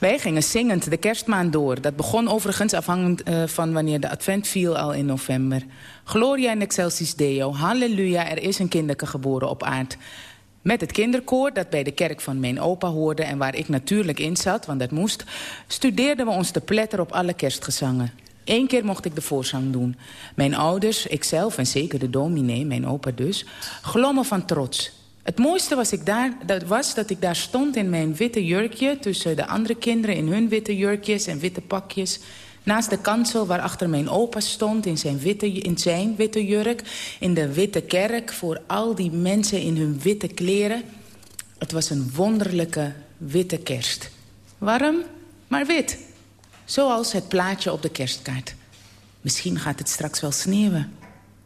Wij gingen zingend de kerstmaand door. Dat begon overigens afhankelijk uh, van wanneer de advent viel al in november. Gloria in excelsis Deo, halleluja, er is een kinderke geboren op aard. Met het kinderkoor dat bij de kerk van mijn opa hoorde... en waar ik natuurlijk in zat, want dat moest... studeerden we ons te pletter op alle kerstgezangen. Eén keer mocht ik de voorzang doen. Mijn ouders, ikzelf en zeker de dominee, mijn opa dus... glommen van trots. Het mooiste was, ik daar, dat was dat ik daar stond in mijn witte jurkje... tussen de andere kinderen in hun witte jurkjes en witte pakjes... Naast de kansel waarachter mijn opa stond in zijn, witte, in zijn witte jurk... in de witte kerk voor al die mensen in hun witte kleren. Het was een wonderlijke witte kerst. Warm, maar wit. Zoals het plaatje op de kerstkaart. Misschien gaat het straks wel sneeuwen.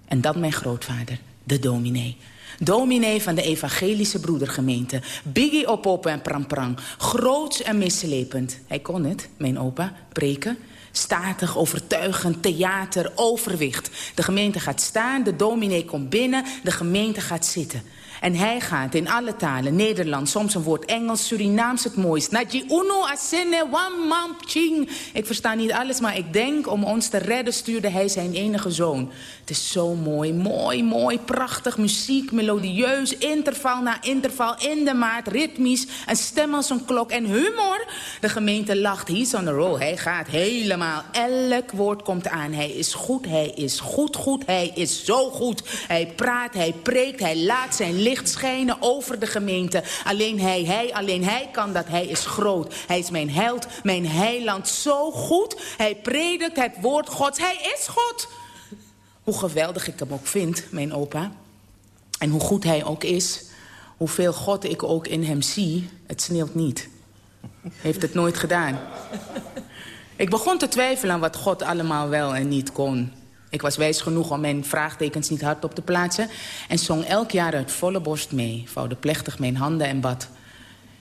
En dan mijn grootvader, de dominee. Dominee van de evangelische broedergemeente. Biggie op op en pram Groots en mislepend. Hij kon het, mijn opa, preken. Statig, overtuigend, theater, overwicht. De gemeente gaat staan, de dominee komt binnen, de gemeente gaat zitten. En hij gaat in alle talen, Nederlands, soms een woord Engels, Surinaams het mooist. Naji uno asene wam mam ching. Ik versta niet alles, maar ik denk om ons te redden stuurde hij zijn enige zoon. Is zo mooi, mooi, mooi, prachtig. Muziek, melodieus, interval na interval, in de maat, ritmisch. Een stem als een klok en humor. De gemeente lacht, he's on the roll. Hij gaat helemaal, elk woord komt aan. Hij is goed, hij is goed, goed, hij is zo goed. Hij praat, hij preekt, hij laat zijn licht schijnen over de gemeente. Alleen hij, hij, alleen hij kan dat. Hij is groot. Hij is mijn held, mijn heiland. Zo goed. Hij predikt het woord Gods. Hij is God. Hoe geweldig ik hem ook vind, mijn opa. En hoe goed hij ook is. Hoeveel God ik ook in hem zie. Het sneeuwt niet. Heeft het nooit gedaan. Ik begon te twijfelen aan wat God allemaal wel en niet kon. Ik was wijs genoeg om mijn vraagtekens niet hardop te plaatsen... en zong elk jaar uit volle borst mee, vouwde plechtig mijn handen en bad.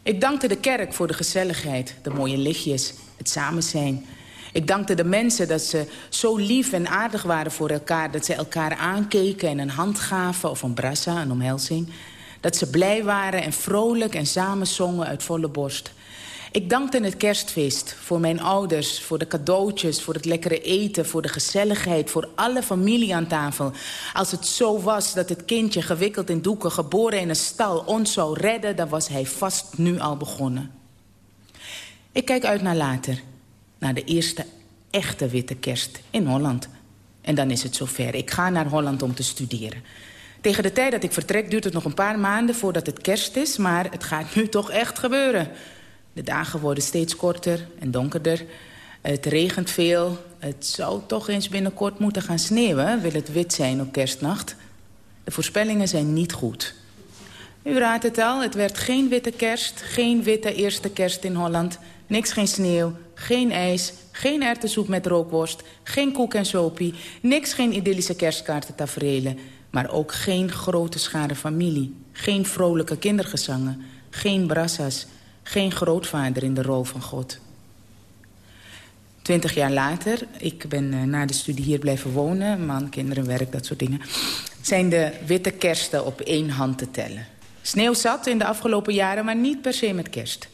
Ik dankte de kerk voor de gezelligheid, de mooie lichtjes, het samen zijn. Ik dankte de mensen dat ze zo lief en aardig waren voor elkaar... dat ze elkaar aankeken en een hand gaven of een brassa, een omhelzing. Dat ze blij waren en vrolijk en samen zongen uit volle borst... Ik dankte het kerstfeest voor mijn ouders, voor de cadeautjes... voor het lekkere eten, voor de gezelligheid, voor alle familie aan tafel. Als het zo was dat het kindje gewikkeld in doeken... geboren in een stal ons zou redden... dan was hij vast nu al begonnen. Ik kijk uit naar later. Naar de eerste echte witte kerst in Holland. En dan is het zover. Ik ga naar Holland om te studeren. Tegen de tijd dat ik vertrek duurt het nog een paar maanden voordat het kerst is... maar het gaat nu toch echt gebeuren... De dagen worden steeds korter en donkerder. Het regent veel. Het zou toch eens binnenkort moeten gaan sneeuwen... wil het wit zijn op kerstnacht. De voorspellingen zijn niet goed. U raadt het al, het werd geen witte kerst... geen witte eerste kerst in Holland. Niks geen sneeuw, geen ijs, geen erwtensoep met rookworst... geen koek en sopie, niks geen idyllische kerstkaartentaferelen... maar ook geen grote schare familie. Geen vrolijke kindergezangen, geen brassa's geen grootvader in de rol van God. Twintig jaar later, ik ben uh, na de studie hier blijven wonen... man, kinderen, werk, dat soort dingen... zijn de witte kersten op één hand te tellen. Sneeuw zat in de afgelopen jaren, maar niet per se met kerst.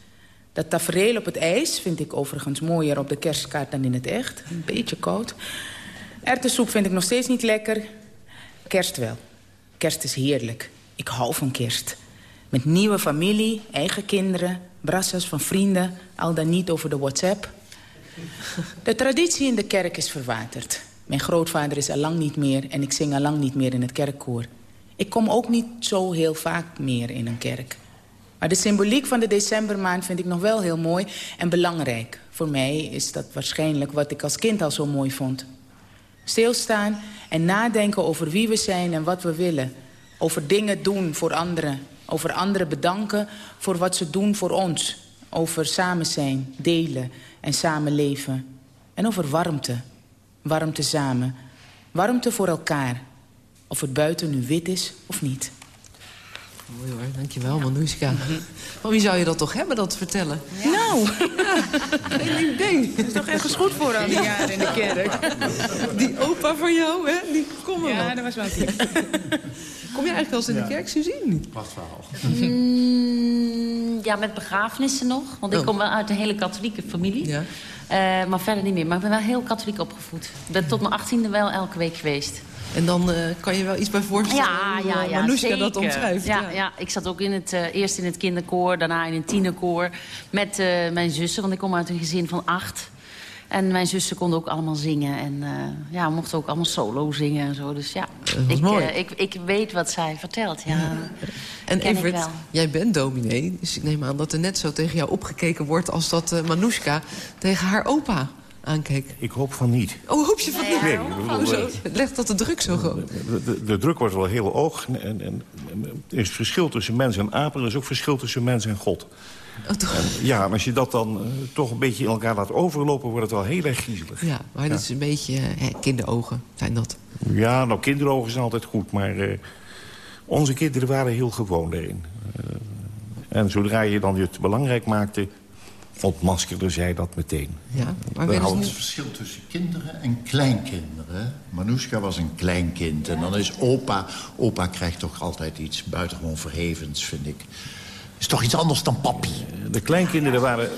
Dat tafereel op het ijs vind ik overigens mooier op de kerstkaart dan in het echt. Een beetje koud. Erwtensoep vind ik nog steeds niet lekker. Kerst wel. Kerst is heerlijk. Ik hou van kerst. Met nieuwe familie, eigen kinderen, brassas van vrienden, al dan niet over de WhatsApp. De traditie in de kerk is verwaterd. Mijn grootvader is al lang niet meer en ik zing al lang niet meer in het kerkkoor. Ik kom ook niet zo heel vaak meer in een kerk. Maar de symboliek van de decembermaand vind ik nog wel heel mooi en belangrijk. Voor mij is dat waarschijnlijk wat ik als kind al zo mooi vond. Stilstaan en nadenken over wie we zijn en wat we willen. Over dingen doen voor anderen over anderen bedanken voor wat ze doen voor ons. Over samen zijn, delen en samenleven. En over warmte. Warmte samen. Warmte voor elkaar. Of het buiten nu wit is of niet. Mooi hoor, dankjewel Manuska. Van [LAUGHS] wie zou je dat toch hebben, dat vertellen? Nou, [LAUGHS] ja. geen idee. Dat is toch ergens goed voor al die jaren in de kerk. Die opa van jou, hè? Die kom maar Ja, dat was wel lief. [LAUGHS] Kom je eigenlijk wel eens in de kerk, Suzine? Wat verhaal. Mm, ja, met begrafenissen nog. Want ik Oh. kom wel uit een hele katholieke familie. Ja. Eh, maar verder niet meer. Maar ik ben wel heel katholiek opgevoed. Ik ben tot mijn achttiende wel elke week geweest. En dan eh, kan je wel iets bij voorstellen Ja, hoe ja, eh, ja, dat omschrijft. Ja, ja. ik zat ook in het, eh, eerst in het kinderkoor, daarna in een tienerkoor. Met eh, mijn zussen, want ik kom uit een gezin van acht. En mijn zussen konden ook allemaal zingen. En eh, ja, mochten ook allemaal solo zingen en zo. Dus ja, ik, mooi. eh, ik, ik weet wat zij vertelt. Ja. En Ken ik Evert, jij bent dominee. Dus ik neem aan dat er net zo tegen jou opgekeken wordt... als dat eh Manuska tegen haar opa aankeek. Ik hoop van niet. Oh, hoop je van Nee, niet? ja, Nee, bedoel, eh, Legt dat de druk zo groot? De, de, de druk wordt wel heel hoog. En, en, en er is verschil tussen mens en apen. Er is ook verschil tussen mens en God. Oh, toch? Ja, maar als je dat dan eh, toch een beetje in elkaar laat overlopen... wordt het wel heel erg griezelig. Ja, maar dit is een beetje eh, hè, kinderogen, zijn dat. Ja, nou, kinderogen zijn altijd goed. Maar onze kinderen waren heel gewoon daarin. Eh, en zodra je dan het belangrijk maakte... ontmaskerde zij dat meteen. Ja, maar We houden Het verschil tussen kinderen en kleinkinderen. Manuska was een kleinkind en dan is opa... Opa krijgt toch altijd iets buitengewoon verhevens, vind ik. Is toch iets anders dan papi. De kleinkinderen waren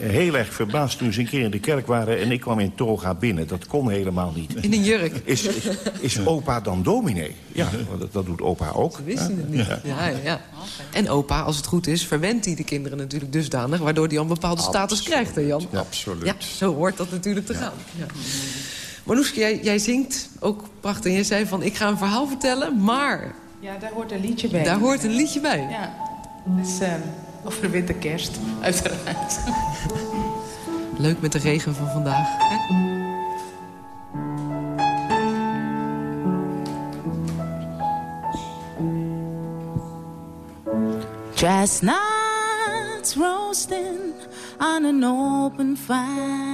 heel erg verbaasd toen ze een keer in de kerk waren... en ik kwam in toga binnen. Dat kon helemaal niet. In een jurk. Is, is, is opa dan dominee? Ja, dat, dat doet opa ook. Ze wisten het niet. Ja, ja, ja. En opa, als het goed is, verwendt hij de kinderen natuurlijk dusdanig... waardoor hij al een bepaalde status krijgt, hè Jan? Absoluut. Ja, zo hoort dat natuurlijk te gaan. Ja. Jij, jij zingt ook prachtig. En jij zei van, ik ga een verhaal vertellen, maar Ja, daar hoort een liedje bij. Daar hoort een liedje bij? Ja, dus uh, over de witte kerst, uiteraard. Leuk met de regen van vandaag, hè? Chestnuts roasting on an open fire.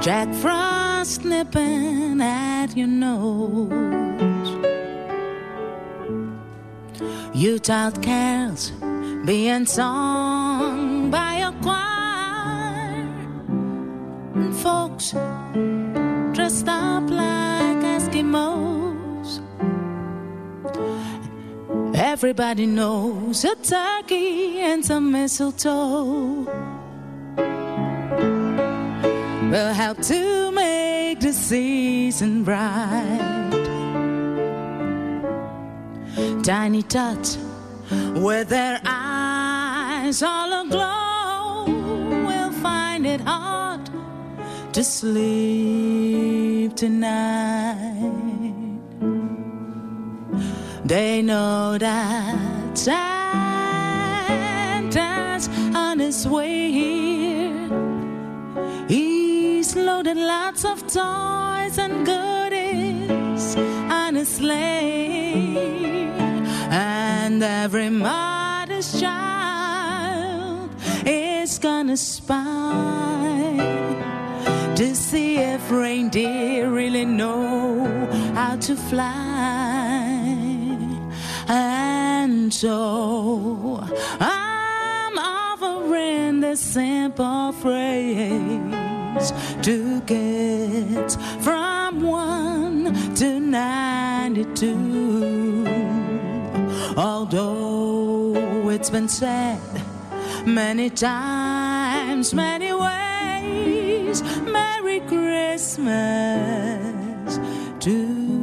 Jack Frost nipping at your nose. Yuletide carols being sung by a choir. And folks dressed up like Eskimos. Everybody knows a turkey and some mistletoe will help to make the season bright. Tiny tots with their eyes all aglow will find it hard to sleep tonight. They know that Santa's on his way here. He's loaded lots of toys and goodies on his sleigh. And every mother's child is gonna spy to see if reindeer really know how to fly. And so I'm offering this simple phrase to kids from one to ninety-two. Although it's been said many times, many ways, Merry Christmas to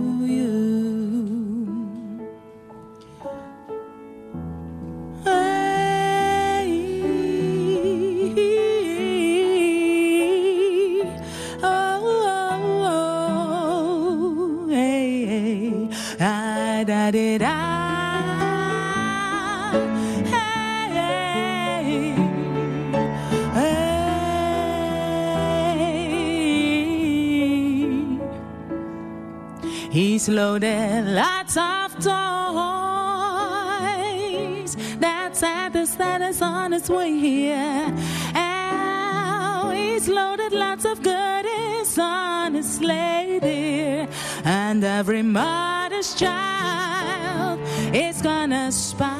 on his way here. And he's loaded lots of goodies on his sleigh dear. And every mother's child is gonna spy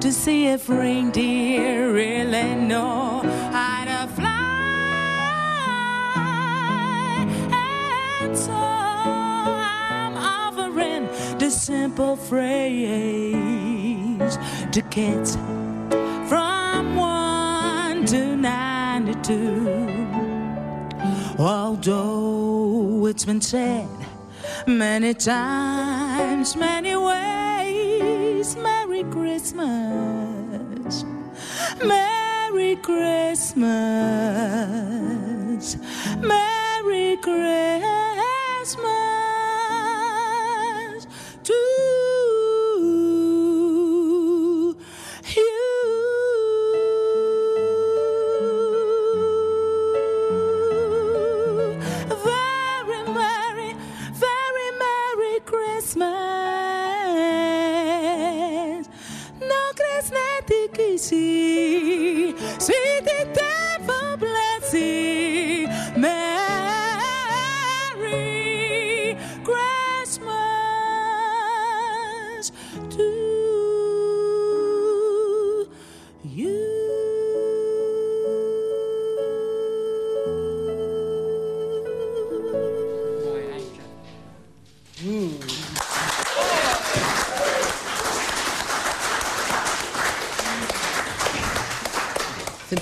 to see if reindeer really know how to fly. And so I'm offering the simple phrase from one to ninety-two. Although it's been said many times, many ways, Merry Christmas, Merry Christmas,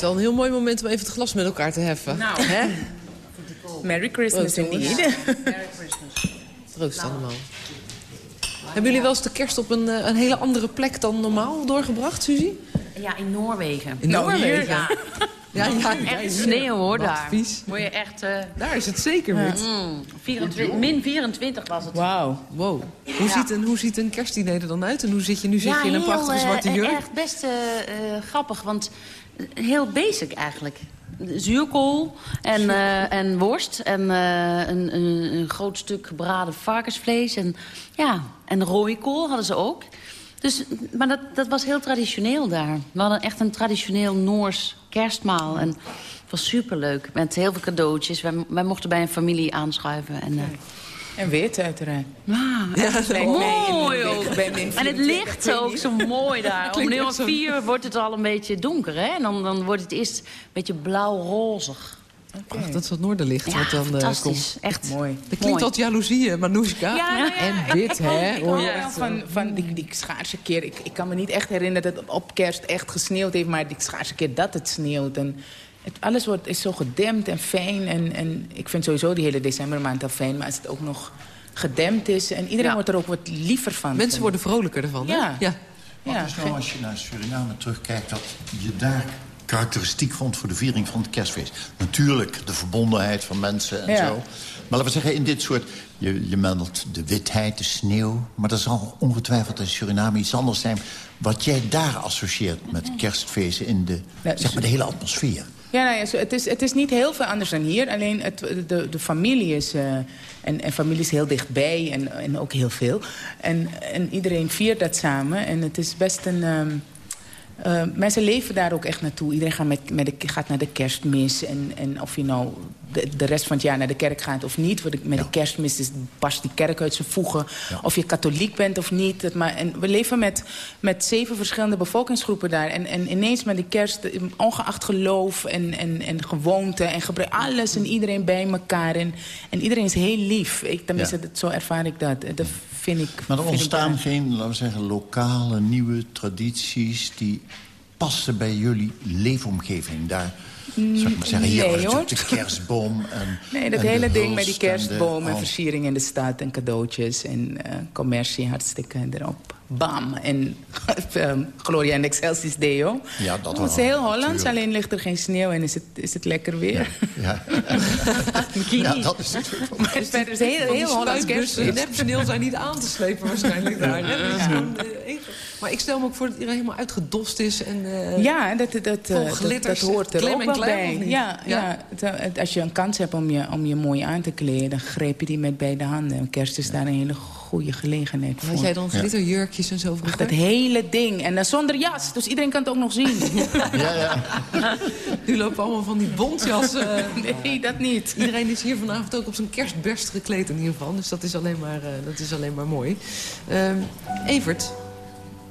wel een heel mooi moment om even het glas met elkaar te heffen. Nou. Hè? Merry Christmas Proost, jongens. indeed. Proost allemaal. Hebben jullie wel eens de kerst op een, eh, een hele andere plek dan normaal doorgebracht, Suzy? Ja, in Noorwegen. In Nou, Noorwegen? hier- Ja. Ja, ja, echt sneeuw hoor Wat daar. vies. Word je echt... eh, Daar is het zeker wit. mm, 24, min 24 was het. Wauw. Wow. Hoe, Ja. ziet een, hoe ziet een kerstdiner er dan uit? En hoe zit je nu? Zit je in een heel, prachtige eh, zwarte jurk? Echt best eh, eh, grappig, want heel basic eigenlijk. Zuurkool en, en worst en een, een, een groot stuk gebraden varkensvlees. En, ja, en rooikool hadden ze ook. Dus, maar dat, dat was heel traditioneel daar. We hadden echt een traditioneel Noors kerstmaal. En het was superleuk, met heel veel cadeautjes. Wij, wij mochten bij een familie aanschuiven. En, En wit, uiteraard. ja, dat lijkt mij in- mooi ook. ik ben in En het 24, licht ook zo mooi daar. [LAUGHS] Om een uur vier wordt het al een beetje donker, hè? En dan, dan wordt het eerst een beetje blauw-rozig. Ach, dat is wat noorderlicht Ja, wat dan eh, komt. Echt Mooi. Dat klinkt als jaloezie, Manoushka. Ja, ja, En wit, [LAUGHS] hè? Ik hoor. wel van, van die, die schaarse keer. Ik, ik kan me niet echt herinneren dat het op kerst echt gesneeuwd heeft... maar die schaarse keer dat het sneeuwt. En het, alles wordt, is zo gedempt en fijn. En, en ik vind sowieso die hele decembermaand al fijn... maar als het ook nog gedempt is... en iedereen Ja. wordt er ook wat liever van. Mensen worden vrolijker ervan, hè? Ja. ja. Wat Ja, is nou als je naar Suriname terugkijkt... dat je daar karakteristiek vond voor de viering van het kerstfeest? Natuurlijk de verbondenheid van mensen en Ja. zo. Maar laten we zeggen, in dit soort... Je, je meldt de witheid, de sneeuw. Maar er zal ongetwijfeld in Suriname iets anders zijn... wat jij daar associeert met kerstfeesten in de, Ja, zeg maar, de hele atmosfeer. Ja, nou het, is, het is niet heel veel anders dan hier. Alleen het, de, de familie is... eh, en, en familie is heel dichtbij en, en ook heel veel. En, en iedereen viert dat samen. En het is best een... ehm, mensen leven daar ook echt naartoe. Iedereen gaat, met, met de, gaat naar de kerstmis. En, en of je nou de, de rest van het jaar naar de kerk gaat of niet. Want Met de kerstmis is, past die kerk uit zijn voegen. Of je katholiek bent of niet. Het, maar, en we leven met, met zeven verschillende bevolkingsgroepen daar. En, en ineens met die kerst, eh, ongeacht geloof en, en, en gewoonte en alles en iedereen bij elkaar. En, en iedereen is heel lief. Ik, tenminste, Ja. dat, zo ervaar ik dat. Dat vind ik... Maar er ontstaan geen, laten we zeggen, lokale, nieuwe tradities... die passen bij jullie leefomgeving. Daar, zou ik maar zeggen, hier nee, was hoor. de kerstboom. En, Nee, dat en hele ding met die hulst en de- kerstboom en oh. versiering in de stad en cadeautjes en eh, commercie hartstikke erop. Bam. En [LAUGHS] ehm, Gloria en Excelsis Deo. Ja, dat Dat is wel, heel Hollands, natuurlijk. alleen ligt er geen sneeuw en is het, is het lekker weer. Ja. Ja, [LAUGHS] dat is natuurlijk [LAUGHS] wel- Maar het is is heel, heel Hollands kerstfeest. zijn niet aan te slepen waarschijnlijk daar. Eh, Maar ik stel me ook voor dat iedereen helemaal uitgedost is. En, eh, Ja, dat, dat, eh, dat, dat hoort er ook en wel bij. Ja, Ja. ja. het- het- als je een kans hebt om je, om je mooi aan te kleden... dan greep je die met beide handen. Kerst is daar een hele goede gelegenheid voor. Had jij dan glitterjurkjes en zo vroeger? Dat hele ding. En dan zonder jas. Dus iedereen kan het ook nog zien. [LAUGHS] ja, ja. [LAUGHS] Nu lopen allemaal van die bontjassen. [LAUGHS] nee, dat niet. Iedereen is hier vanavond ook op zijn kerstbest gekleed in ieder geval. Dus dat is alleen maar, eh, dat is alleen maar mooi. Ehm, Evert,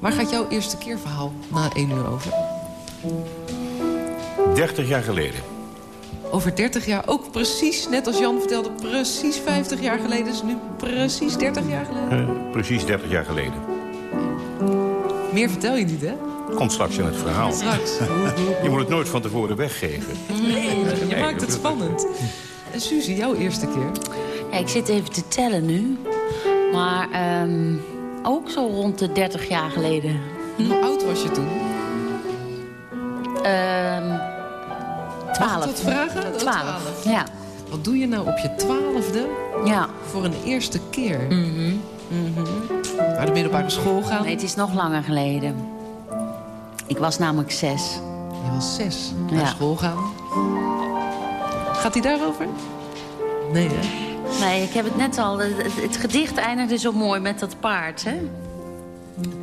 waar gaat jouw eerste keer verhaal na één uur over? 30 jaar geleden. Over 30 jaar, ook precies, net als Jan vertelde, precies 50 jaar geleden. is nu precies 30 jaar geleden. Eh, precies 30 jaar geleden. Meer vertel je niet, hè? Komt straks in het verhaal. Straks. [LAUGHS] Je moet het nooit van tevoren weggeven. Nee, je Nee, maakt het spannend. En Suzy, jouw eerste keer? Ja, ik zit even te tellen nu. Maar ehm, ook zo rond de 30 jaar geleden. Hoe oud was je toen? Ehm Mag ik 12. dat vragen? Oh, 12, ja. Wat doe je nou op je twaalfde ja. voor een eerste keer? Mhm. Naar de middelbare school gaan? Nee, het is nog langer geleden. Ik was namelijk zes. Je was zes. Naar Ja. school gaan. Gaat hij daarover? Nee, hè? Nee, ik heb het net al. Het, het- het gedicht eindigde zo mooi met dat paard, hè?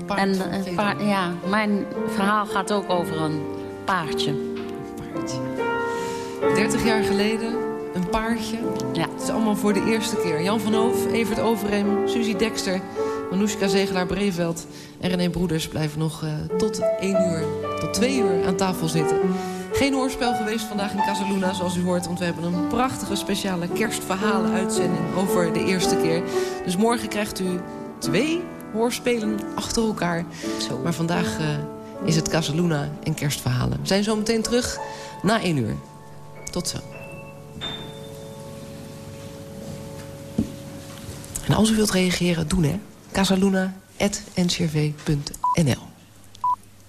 Paard en paard, ja, mijn verhaal gaat ook over een paardje. paardje. 30 jaar geleden, een paardje. Ja. Het is allemaal voor de eerste keer. Jan van Hoof, Evert Overeem, Suzy Dekster... Manoushka Zegelaar-Breveld en René Broeders blijven nog eh, tot 1 uur, tot 2 uur aan tafel zitten. Geen hoorspel geweest vandaag in Casaluna, zoals u hoort... want we hebben een prachtige speciale kerstverhalen-uitzending over de eerste keer. Dus morgen krijgt u twee hoorspelen achter elkaar. Zo. Maar vandaag eh, is het Casaluna en kerstverhalen. We zijn zo meteen terug na 1 uur. Tot zo. En als u wilt reageren, doen hè. casaluna.ncrv.nl